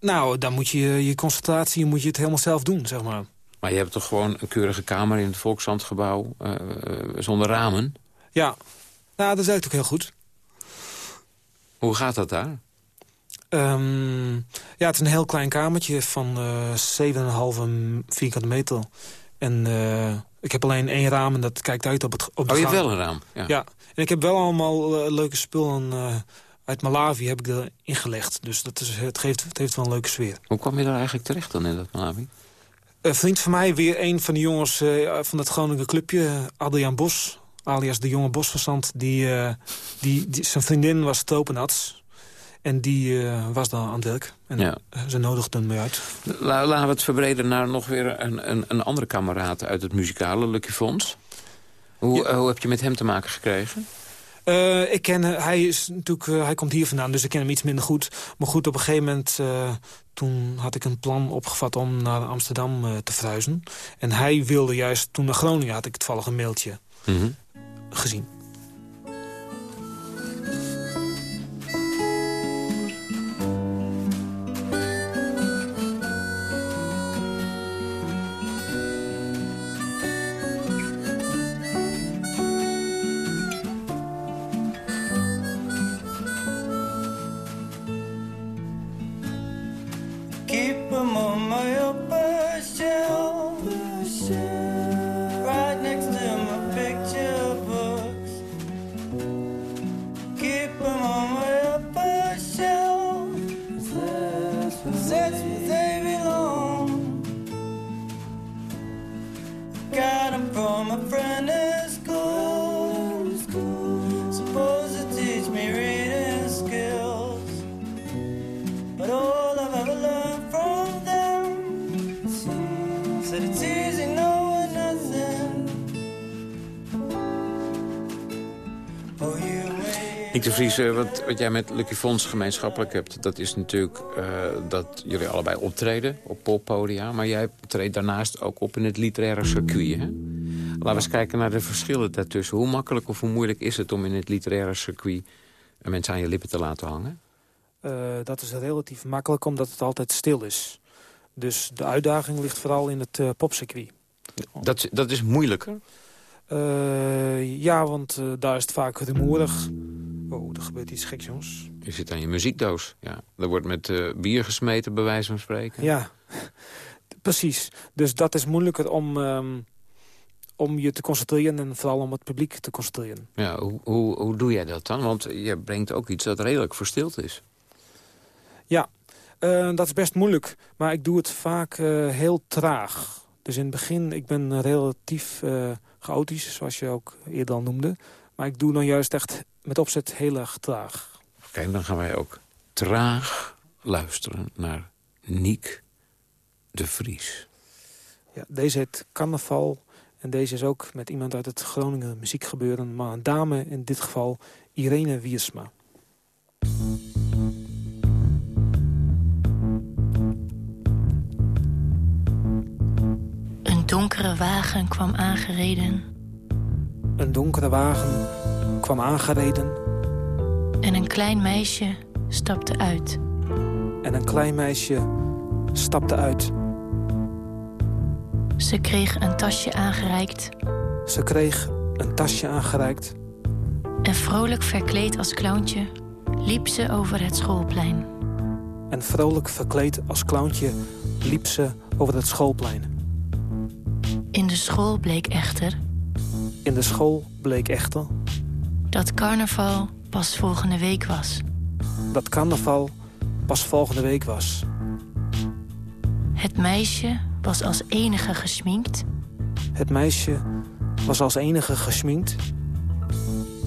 nou, dan moet je je concentratie moet je het helemaal zelf doen, zeg maar. Maar je hebt toch gewoon een keurige kamer in het Volkszandgebouw eh, zonder ramen? Ja, nou, dat werkt ook heel goed. Hoe gaat dat daar? Ehm, ja, het is een heel klein kamertje van eh 7,5 vierkante meter. En eh, ik heb alleen één raam en dat kijkt uit op het op Oh, je hebt wel een raam? Ja. Ja, en ik heb wel allemaal eh, leuke spullen uit Malawi heb ik erin gelegd. Dus dat is, het, geeft, het heeft wel een leuke sfeer. Hoe kwam je daar eigenlijk terecht dan in dat Malawi? Een vriend van mij, weer een van de jongens van het Groningen clubje, Adriaan Bos, alias de jonge Bosverzand, die, eh, die, die, zijn vriendin was tropenarts. En die eh, was dan aan het werk. En Ja. eh, ze nodigden me uit. La- laten we het verbreden naar nog weer een, een, een andere kameraad uit het muzikale, Lucky Fons. Hoe, hoe heb je met hem te maken gekregen? Ik ken, hij, is natuurlijk, hij komt hier vandaan, dus ik ken hem iets minder goed. Maar goed, op een gegeven moment, toen had ik een plan opgevat om naar Amsterdam te verhuizen. En hij wilde juist, toen naar Groningen had ik toevallig een mailtje Mhm. Gezien. Keep on my where they belong. Got them from a friend. De Vries, eh, wat, wat jij met Lucky Fons gemeenschappelijk hebt... dat is natuurlijk eh, dat jullie allebei optreden op poppodia... maar jij treedt daarnaast ook op in het literaire circuit, hè? Laten we eens kijken naar de verschillen daartussen. Hoe makkelijk of hoe moeilijk is het om in het literaire circuit... mensen aan je lippen te laten hangen? Uh, dat is relatief makkelijk, omdat het altijd stil is. Dus de uitdaging ligt vooral in het uh, popcircuit. Dat, dat is moeilijker? Uh, ja, want daar is het vaak rumoerig. Oh, er gebeurt iets geks, jongens. Je zit aan je muziekdoos. Ja. Er wordt met bier gesmeten, bij wijze van spreken. Ja, precies. Dus dat is moeilijker om... Um, om je te concentreren en vooral om het publiek te concentreren. Ja, hoe, hoe, hoe doe jij dat dan? Want je brengt ook iets dat redelijk verstild is. Ja, uh, dat is best moeilijk. Maar ik doe het vaak uh, heel traag. Dus in het begin, ik ben relatief chaotisch, zoals je ook eerder al noemde. Maar ik doe dan juist echt met opzet heel erg traag. Oké, dan gaan wij ook traag luisteren naar Niek de Vries. Ja, deze heet Carnaval. En deze is ook met iemand uit het Groningen muziekgebeuren. Maar een dame in dit geval, Irene Wiersma. donkere wagen kwam aangereden. Een donkere wagen kwam aangereden. En een klein meisje stapte uit. En een klein meisje stapte uit. Ze kreeg een tasje aangereikt. Ze kreeg een tasje aangereikt. En vrolijk verkleed als clowntje liep ze over het schoolplein. En vrolijk verkleed als clowntje liep ze over het schoolplein. In de school bleek echter... In de school bleek echter... Dat carnaval pas volgende week was. Dat carnaval pas volgende week was. Het meisje was als enige gesminkt. Het meisje was als enige gesminkt.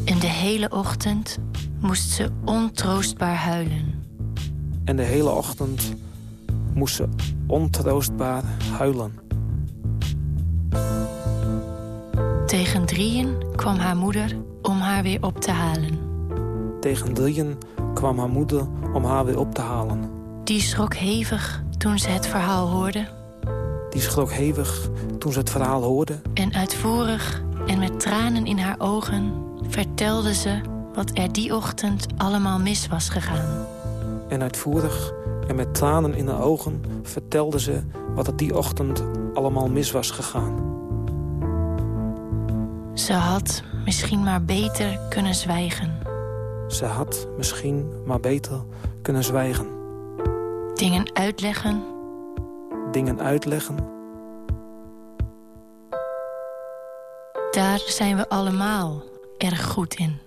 En de hele ochtend moest ze ontroostbaar huilen. En de hele ochtend moest ze ontroostbaar huilen. Tegen drieën kwam haar moeder om haar weer op te halen. Tegen drieën kwam haar moeder om haar weer op te halen. Die schrok hevig toen ze het verhaal hoorde. Die schrok hevig toen ze het verhaal hoorde. En uitvoerig en met tranen in haar ogen vertelde ze wat er die ochtend allemaal mis was gegaan. En uitvoerig en met tranen in haar ogen vertelde ze wat er die ochtend allemaal mis was gegaan. Ze had misschien maar beter kunnen zwijgen. Ze had misschien maar beter kunnen zwijgen. Dingen uitleggen. Dingen uitleggen. Daar zijn we allemaal erg goed in.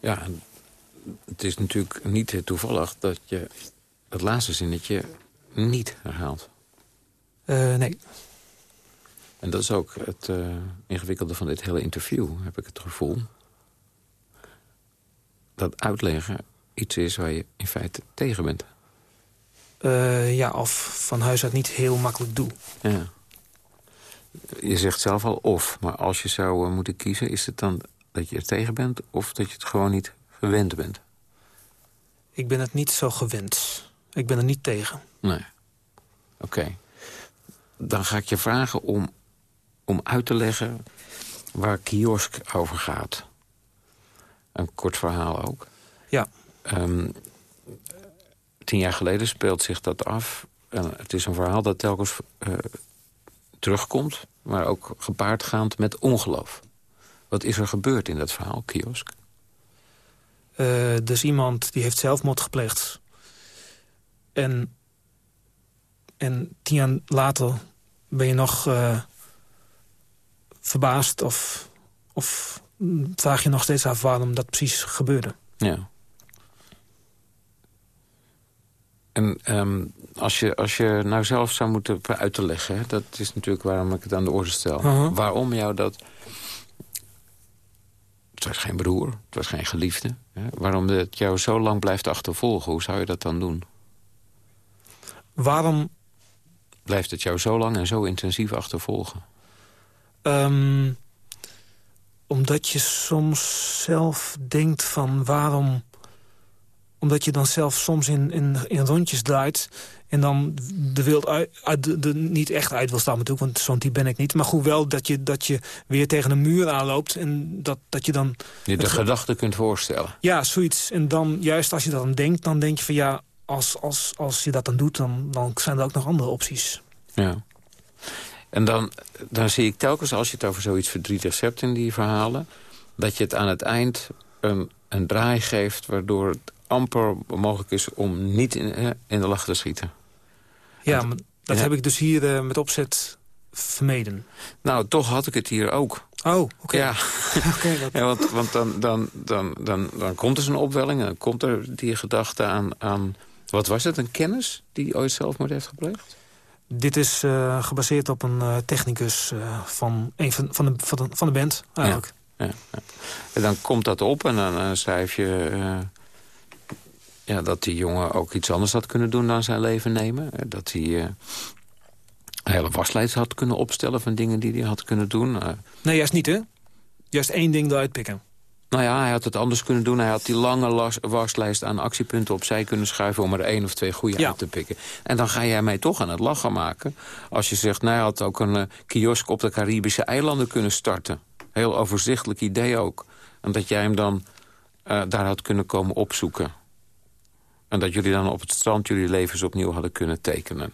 Ja, het is natuurlijk niet toevallig dat je het laatste zinnetje niet herhaalt. Uh, nee. En dat is ook het uh, ingewikkelde van dit hele interview, heb ik het gevoel. Dat uitleggen iets is waar je in feite tegen bent. Uh, ja, of van huis uit niet heel makkelijk doe. Ja. Je zegt zelf al of, maar als je zou moeten kiezen... is het dan dat je er tegen bent of dat je het gewoon niet gewend bent? Ik ben het niet zo gewend. Ik ben er niet tegen. Nee. Oké. Dan ga ik je vragen om, om uit te leggen waar kiosk over gaat. Een kort verhaal ook. Ja. Um, tien jaar geleden speelt zich dat af. En het is een verhaal dat telkens uh, terugkomt... maar ook gepaardgaand met ongeloof. Wat is er gebeurd in dat verhaal, kiosk? Uh, dus iemand die heeft zelfmoord gepleegd. En, en tien jaar later ben je nog uh, verbaasd of, of vraag je nog steeds af waarom dat precies gebeurde. Ja. En um, als, je, als je nou zelf zou moeten uit te leggen... Dat is natuurlijk waarom ik het aan de orde stel. Uh -huh. Waarom jou dat... Het was geen broer, het was geen geliefde. Hè? Waarom het jou zo lang blijft achtervolgen, hoe zou je dat dan doen? Waarom blijft het jou zo lang en zo intensief achtervolgen? Ehm, omdat je soms zelf denkt van waarom... Omdat je dan zelf soms in, in, in rondjes draait... en dan de wereld uit, uit de, de- niet echt uit wil staan natuurlijk... want zo'n type ben ik niet. Maar goed wel dat je, dat je weer tegen een muur aanloopt... en dat, dat je dan... Je de het ge- gedachte kunt voorstellen. Ja, zoiets. En dan, juist als je dat dan denkt, dan denk je van ja... als, als, als je dat dan doet, dan, dan zijn er ook nog andere opties. Ja. En dan, dan zie ik telkens, als je het over zoiets verdrietigs hebt in die verhalen... dat je het aan het eind een, een draai geeft... waardoor het amper mogelijk is om niet in, in de lach te schieten. Ja, maar dat Ja. heb ik dus hier eh, met opzet vermeden. Nou, toch had ik het hier ook. Oh, oké. Ja, *laughs* Oké, dat- ja want, want dan, dan, dan, dan, dan komt er zo'n opwelling... dan komt er die gedachte aan, aan... Wat was het, een kennis die ooit zelfmoord heeft gepleegd? Dit is eh, gebaseerd op een eh, technicus eh, van, een van, van, de, van, de, van de band, eigenlijk. Ja, ja. En dan komt dat op en dan schrijf je... ja, dat die jongen ook iets anders had kunnen doen dan zijn leven nemen. Dat hij een hele waslijst had kunnen opstellen van dingen die hij had kunnen doen. Nee, juist niet, hè? Juist één ding eruit pikken. Nou ja, hij had het anders kunnen doen. Hij had die lange las- waslijst aan actiepunten opzij kunnen schuiven... om er één of twee goede Ja. uit te pikken. En dan ga jij mij toch aan het lachen maken. Als je zegt, nou, hij had ook een eh, kiosk op de Caribische eilanden kunnen starten. Heel overzichtelijk idee ook. En dat jij hem dan eh, daar had kunnen komen opzoeken. En dat jullie dan op het strand jullie levens opnieuw hadden kunnen tekenen.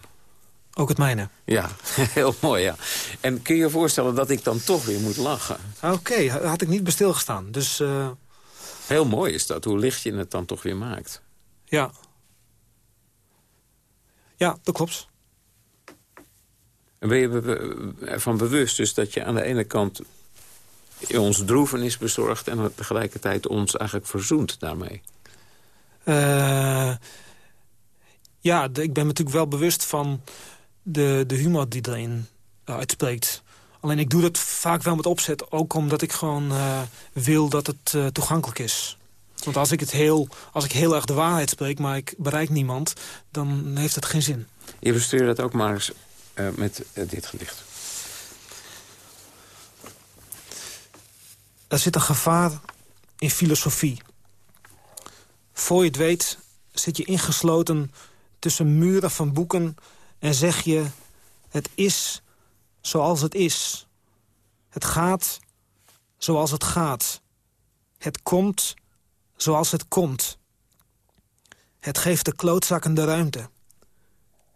Ook het mijne. Ja, *laughs* heel mooi, ja. En kun je je voorstellen dat ik dan toch weer moet lachen? Oké, had ik niet bij stilgestaan. Dus eh, Heel mooi is dat, hoe licht je het dan toch weer maakt. ja. Ja, dat klopt. En ben je ervan bewust dus dat je aan de ene kant ons droevenis bezorgt... en tegelijkertijd ons eigenlijk verzoent daarmee? Eh, ja, ik ben me natuurlijk wel bewust van de, de humor die erin eh, uitspreekt. Alleen ik doe dat vaak wel met opzet. Ook omdat ik gewoon eh, wil dat het eh, toegankelijk is. Want als ik, het heel, als ik heel erg de waarheid spreek, maar ik bereik niemand... dan heeft het geen zin. Illustreer dat ook maar eens met dit gedicht. Er zit een gevaar in filosofie. Voor je het weet zit je ingesloten tussen muren van boeken... en zeg je, het is zoals het is. Het gaat zoals het gaat. Het komt zoals het komt. Het geeft de klootzakken de ruimte.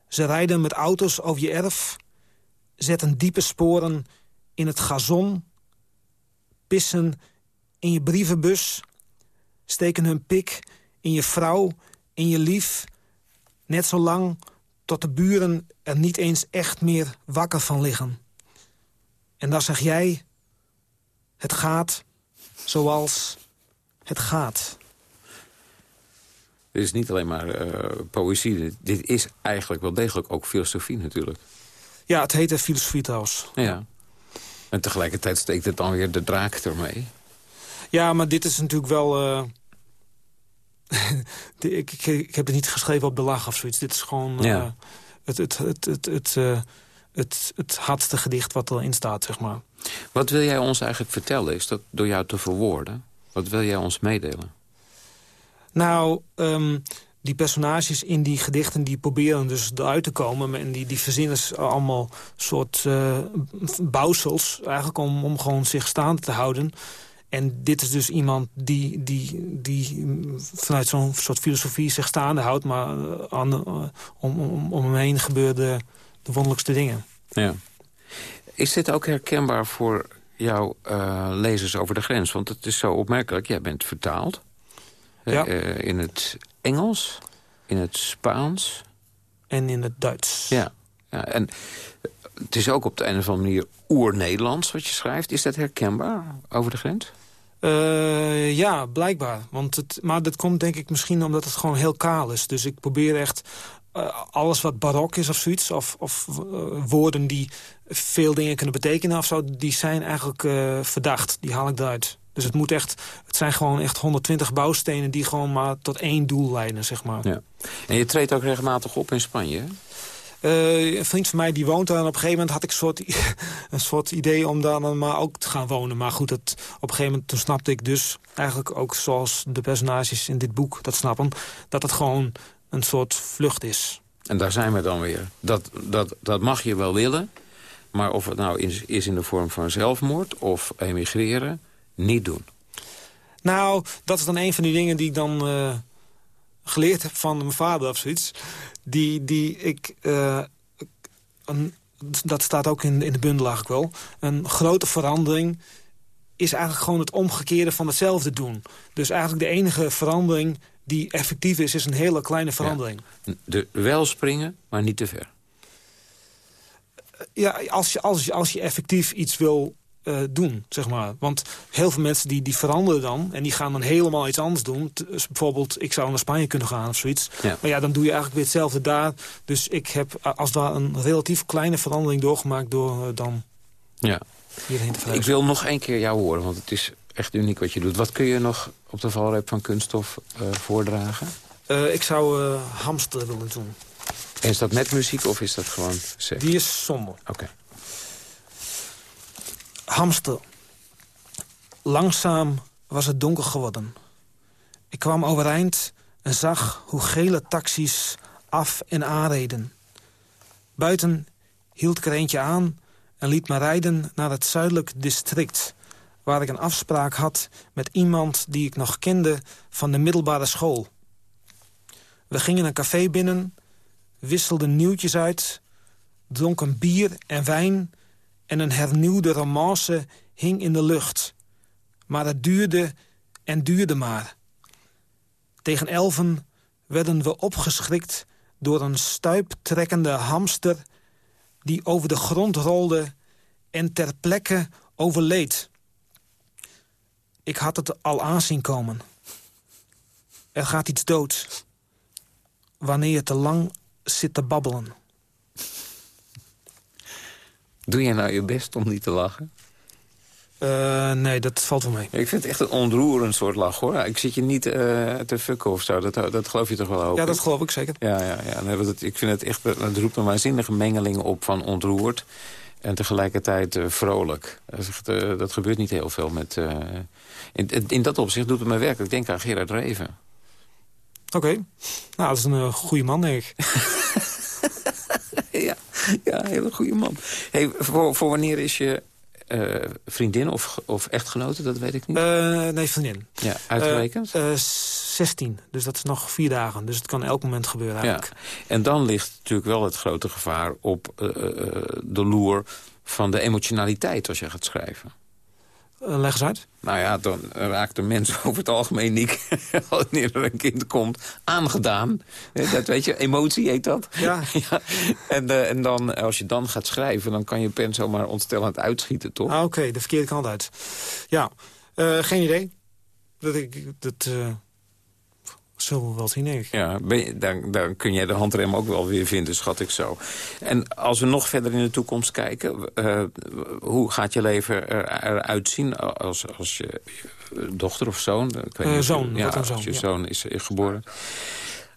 Ze rijden met auto's over je erf... zetten diepe sporen in het gazon pissen in je brievenbus... steken hun pik in je vrouw, in je lief... net zo lang tot de buren er niet eens echt meer wakker van liggen. En dan zeg jij... het gaat zoals het gaat. Dit is niet alleen maar eh, poëzie, dit, dit is eigenlijk wel degelijk ook filosofie natuurlijk. Ja, het heet filosofie trouwens. Ja. En tegelijkertijd steekt het dan weer de draak ermee. Ja, maar dit is natuurlijk wel... eh, *laughs* de- ik, ik, ik heb het niet geschreven op de lach of zoiets. Dit is gewoon eh, het, het, het, het, het, eh, het, het hardste gedicht wat erin staat, zeg maar. Wat wil jij ons eigenlijk vertellen? Is dat door jou te verwoorden? Wat wil jij ons meedelen? Nou, ehm, die personages in die gedichten die proberen dus eruit te komen... en die, die verzinnen allemaal soort eh bouwsels... eigenlijk om, om gewoon zich staande te houden. En dit is dus iemand die, die, die vanuit zo'n soort filosofie zich staande houdt... maar eh, aan, eh, om, om, om hem heen gebeuren de wonderlijkste dingen. Ja. Is dit ook herkenbaar voor jouw eh, lezers over de grens? Want het is zo opmerkelijk. Jij bent vertaald. Ja. in het Engels, in het Spaans. En in het Duits. Ja. ja. En het is ook op de een of andere manier oer-Nederlands wat je schrijft. Is dat herkenbaar over de grens? Eh, ja, blijkbaar. Want het, maar dat komt denk ik misschien omdat het gewoon heel kaal is. Dus ik probeer echt eh, alles wat barok is of zoiets... of, of eh, woorden die veel dingen kunnen betekenen of zo... die zijn eigenlijk verdacht. Die haal ik eruit. Dus het, moet echt, het zijn gewoon echt 120 bouwstenen... die gewoon maar tot één doel leiden, zeg maar. Ja. En je treedt ook regelmatig op in Spanje, hè? Eh, een vriend van mij die woont daar en op een gegeven moment had ik een soort, *laughs* een soort idee om daar dan maar ook te gaan wonen. Maar goed, dat, op een gegeven moment toen snapte ik dus eigenlijk ook zoals de personages in dit boek dat snappen, dat het gewoon een soort vlucht is. En daar zijn we dan weer. Dat, dat, dat mag je wel willen, maar of het nou is, is in de vorm van zelfmoord of emigreren, niet doen. Nou, dat is dan een van die dingen die ik dan uh, geleerd heb van mijn vader of zoiets. Die, die ik... Uh, een, dat staat ook in, in de bundel eigenlijk wel. Een grote verandering is eigenlijk gewoon het omgekeerde van hetzelfde doen. Dus eigenlijk de enige verandering die effectief is, is een hele kleine verandering. Ja. De, wel springen, maar niet te ver. Ja, als je, als je, als je effectief iets wil uh, doen, zeg maar. Want heel veel mensen die, die veranderen dan... en die gaan dan helemaal iets anders doen. Dus bijvoorbeeld, ik zou naar Spanje kunnen gaan of zoiets. Ja. Maar ja, dan doe je eigenlijk weer hetzelfde daar. Dus ik heb als daar een relatief kleine verandering doorgemaakt... door uh, dan ja. hierheen te verhuizen. Ik wil nog één keer jou horen, want het is echt uniek wat je doet. Wat kun je nog op de valreep van kunststof uh, voordragen? ik zou hamster willen doen. En is dat met muziek of is dat gewoon... Die is somber. Oké. Hamster. Langzaam was het donker geworden. Ik kwam overeind en zag hoe gele taxis af en aanreden. Buiten hield ik er eentje aan en liet me rijden naar het zuidelijk district... waar ik een afspraak had met iemand die ik nog kende van de middelbare school. We gingen een café binnen, wisselden nieuwtjes uit... dronken bier en wijn en een hernieuwde romance hing in de lucht. Maar het duurde en duurde maar. Tegen elven werden we opgeschrikt door een stuiptrekkende hamster... die over de grond rolde en ter plekke overleed. Ik had het al aanzien komen. Er gaat iets dood. Wanneer je te lang zit te babbelen. Doe je nou je best om niet te lachen? Uh, nee, dat valt wel mee. Ik vind het echt een ontroerend soort lach, hoor. Ik zit je niet uh, te fucken of zo. Dat, dat geloof je toch wel ook? Ja, dat geloof ik zeker. Ja, ja, ja. Nee, ik vind het echt... Het roept een waanzinnige mengeling op van ontroerd... en tegelijkertijd uh, vrolijk. Dat, dat, gebeurt niet heel veel met... in, in dat opzicht doet het me werkelijk denken aan Gerard Reven. Oké. Okay. Nou, dat is een goede man, denk ik. *laughs* hele goede man. Hey, voor, voor wanneer is je uh, vriendin of, of echtgenote? Dat weet ik niet. Uh, nee, vriendin. Ja, uitgerekend? Uh, 16, dus dat is nog vier dagen. Dus het kan elk moment gebeuren eigenlijk. Ja. En dan ligt natuurlijk wel het grote gevaar op de loer van de emotionaliteit als je gaat schrijven. Uh, leg eens uit. Nou ja, dan raakt de mens *laughs* over het algemeen niet... *laughs* wanneer er een kind komt, aangedaan. Dat weet je, emotie heet dat. Ja. *laughs* ja. En, uh, en dan, als je dan gaat schrijven... dan kan je pen zomaar ontstellend uitschieten, toch? Ah, Oké, de verkeerde kant uit. Ja, uh, geen idee. Dat ik... Dat, Ik. Ja, je, dan, dan kun jij de handrem ook wel weer vinden, schat ik zo. En als we nog verder in de toekomst kijken... Uh, hoe gaat je leven eruit zien als, als je dochter of zoon... Ik weet uh, zoon, ja, een zoon, als je zoon is, is geboren...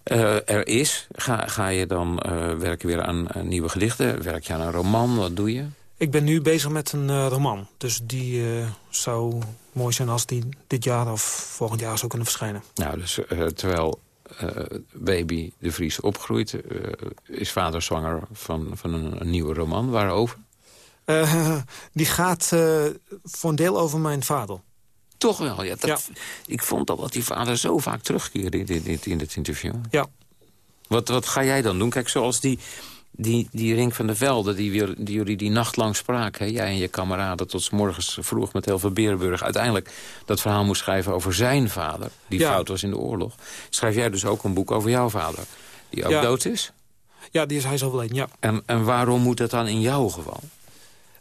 Uh, er is, ga, ga je dan werken weer aan nieuwe gedichten? Werk je aan een roman? Wat doe je? Ik ben nu bezig met een roman. Dus die zou mooi zijn als die dit jaar of volgend jaar zou kunnen verschijnen. Nou, dus uh, terwijl baby de Vries opgroeit... Is vader zwanger van, van een, een nieuwe roman. Waarover? *laughs* die gaat voor een deel over mijn vader. Toch wel, ja, dat, ja. Ik vond al dat die vader zo vaak terugkeerde in dit, in dit interview. Ja. Wat, wat ga jij dan doen? Kijk, zoals die die, die Ring van de Velde, die, die jullie die nacht lang spraken... jij en je kameraden tot morgens vroeg met heel veel Berenburg... uiteindelijk dat verhaal moest schrijven over zijn vader... die ja. fout was in de oorlog. Schrijf jij dus ook een boek over jouw vader, die ook ja. dood is? Ja, die is, hij is overleden, ja. En, en waarom moet dat dan in jouw geval?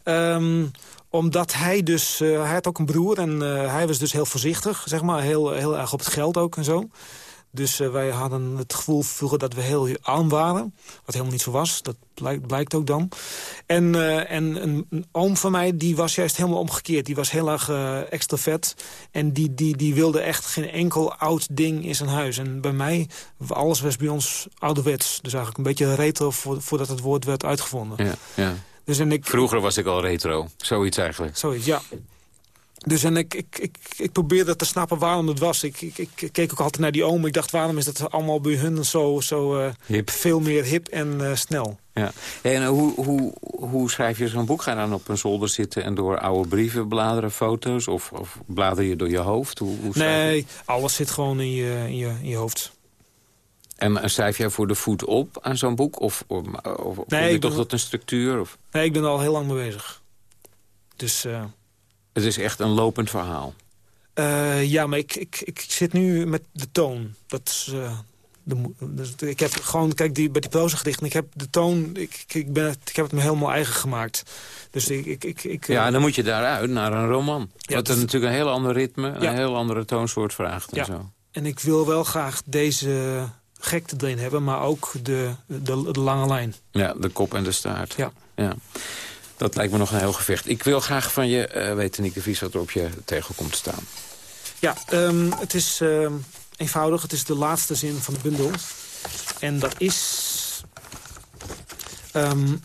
Um, omdat hij dus... Uh, hij had ook een broer en uh, hij was dus heel voorzichtig, zeg maar. Heel, heel erg op het geld ook en zo. Dus wij hadden het gevoel vroeger dat we heel arm waren. Wat helemaal niet zo was. Dat blijkt, blijkt ook dan. En, en een, een, oom van mij die was juist helemaal omgekeerd. Die was heel erg extravert. En die, die, die wilde echt geen enkel oud ding in zijn huis. En bij mij, alles was bij ons ouderwets. Dus eigenlijk een beetje retro voordat het woord werd uitgevonden. Ja, ja. Dus en ik, Vroeger was ik al retro, zoiets eigenlijk. Zoiets, ja. Dus en ik, ik, ik, ik probeerde te snappen waarom het was. Ik, ik, ik keek ook altijd naar die oom. Ik dacht, waarom is dat allemaal bij hun zo, zo uh, hip. veel meer hip en uh, snel? Ja. En hoe, hoe, hoe schrijf je zo'n boek? Ga je dan op een zolder zitten en door oude brieven bladeren, foto's? Of, of blader je door je hoofd? Hoe, hoe nee, alles zit gewoon in je, in je, in je hoofd. En schrijf jij voor de voet op aan zo'n boek? Of, of, of nee, je toch tot een structuur? Of? Nee, ik ben er al heel lang mee bezig. Dus... Uh... Het is echt een lopend verhaal. Uh, ja, maar ik, ik, ik zit nu met de toon. Dat is, uh, de, dus ik heb gewoon, kijk, die, bij die prozagedichten, ik heb de toon, ik, ik, ben, ik heb het me helemaal eigen gemaakt. Dus ik, ik, ik, ik ja, en dan moet je daaruit naar een roman. Ja, wat dus, natuurlijk een heel ander ritme, ja. een heel andere toonsoort vraagt en ja. zo. En ik wil wel graag deze gekte erin hebben, maar ook de, de, de, lange lijn. Ja, de kop en de staart. Ja. ja. Dat lijkt me nog een heel gevecht. Ik wil graag van je uh, weten, Nieke Vries, wat er op je tegel komt te staan. Ja, um, het is uh, eenvoudig. Het is de laatste zin van de bundel. En dat is... Um,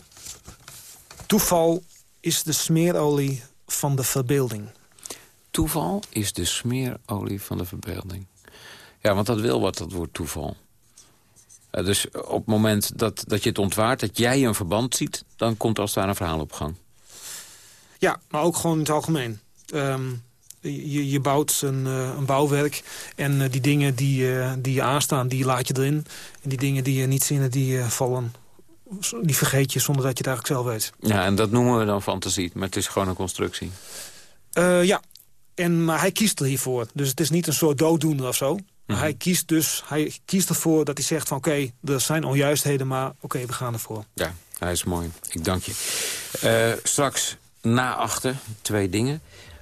toeval is de smeerolie van de verbeelding. Toeval is de smeerolie van de verbeelding. Ja, want dat wil wat, dat woord toeval. Uh, dus op het moment dat, dat je het ontwaart, dat jij een verband ziet... dan komt als daar een verhaal op gang. Ja, maar ook gewoon in het algemeen. Um, je, je, bouwt een, uh, een bouwwerk en uh, die dingen die, die je aanstaan, die laat je erin. En die dingen die je niet zinnen, die vallen. Die vergeet je zonder dat je het eigenlijk zelf weet. Ja, en dat noemen we dan fantasie, maar het is gewoon een constructie. ja, en, maar hij kiest er hiervoor. Dus het is niet een soort dooddoener of zo. Maar hij kiest dus hij kiest ervoor dat hij zegt van oké, er zijn onjuistheden, maar oké, we gaan ervoor. Ja, hij is mooi. Ik dank je. Uh, straks na achter twee dingen.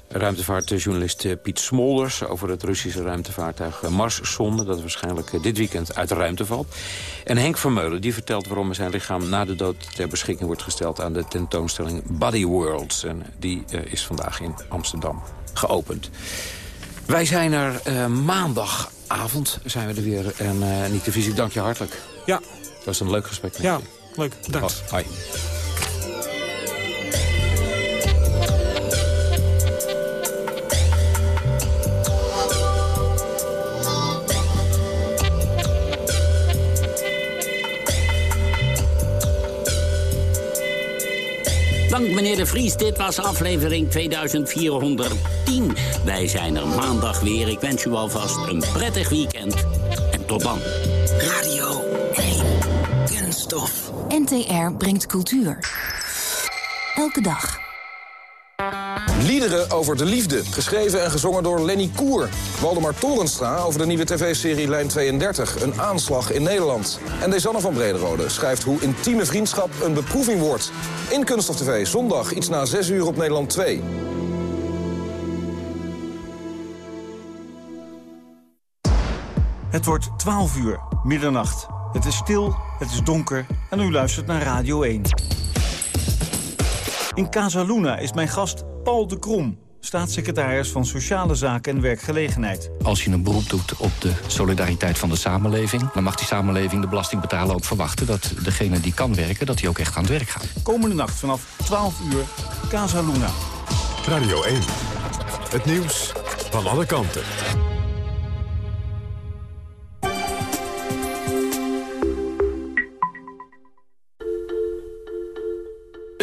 Ruimtevaartjournalist eh, Piet Smolders over het Russische ruimtevaartuig eh, Mars-sonde... dat waarschijnlijk dit weekend uit de ruimte valt. En Henk Vermeulen die vertelt waarom zijn lichaam na de dood... ter beschikking wordt gesteld aan de tentoonstelling Body Worlds. En die uh, is vandaag in Amsterdam geopend. Wij zijn er uh, maandagavond zijn we er weer. En uh, Nick de Vries, dank je hartelijk. Ja. Het was een leuk gesprek met ja, je. leuk. Bedankt. Oh, hoi. Dank meneer De Vries, dit was aflevering 2410. Wij zijn er maandag weer. Ik wens u alvast een prettig weekend. En tot dan. Radio 1. Kunststof. NTR brengt cultuur. Elke dag. Liederen over de liefde, geschreven en gezongen door Lenny Koer. Waldemar Torenstra over de nieuwe tv-serie Lijn 32, een aanslag in Nederland. En Desanne van Brederode schrijft hoe intieme vriendschap een beproeving wordt. In Kunst of TV, zondag, iets na 6 uur op Nederland 2. Het wordt 12 uur, middernacht. Het is stil, het is donker en u luistert naar Radio 1. In Casa Luna is mijn gast Paul de Krom, staatssecretaris van Sociale Zaken en Werkgelegenheid. Als je een beroep doet op de solidariteit van de samenleving... dan mag die samenleving, de belastingbetaler, ook verwachten... dat degene die kan werken, dat hij ook echt aan het werk gaat. Komende nacht vanaf 12 uur, Casa Luna. Radio 1. Het nieuws van alle kanten.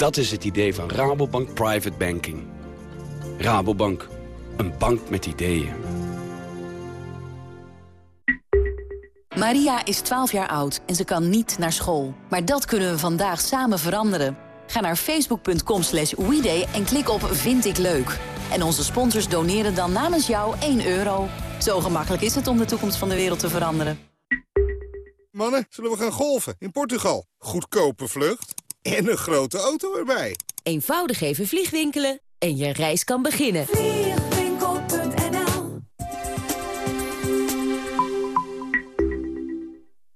Dat is het idee van Rabobank Private Banking. Rabobank, een bank met ideeën. Maria is 12 jaar oud en ze kan niet naar school. Maar dat kunnen we vandaag samen veranderen. Ga naar facebook.com slash weeday en klik op Vind ik leuk. En onze sponsors doneren dan namens jou 1 euro. Zo gemakkelijk is het om de toekomst van de wereld te veranderen. Mannen, zullen we gaan golfen in Portugal? Goedkope vlucht en een grote auto erbij. Eenvoudig even vliegwinkelen en je reis kan beginnen.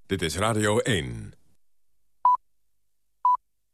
Dit is Radio 1.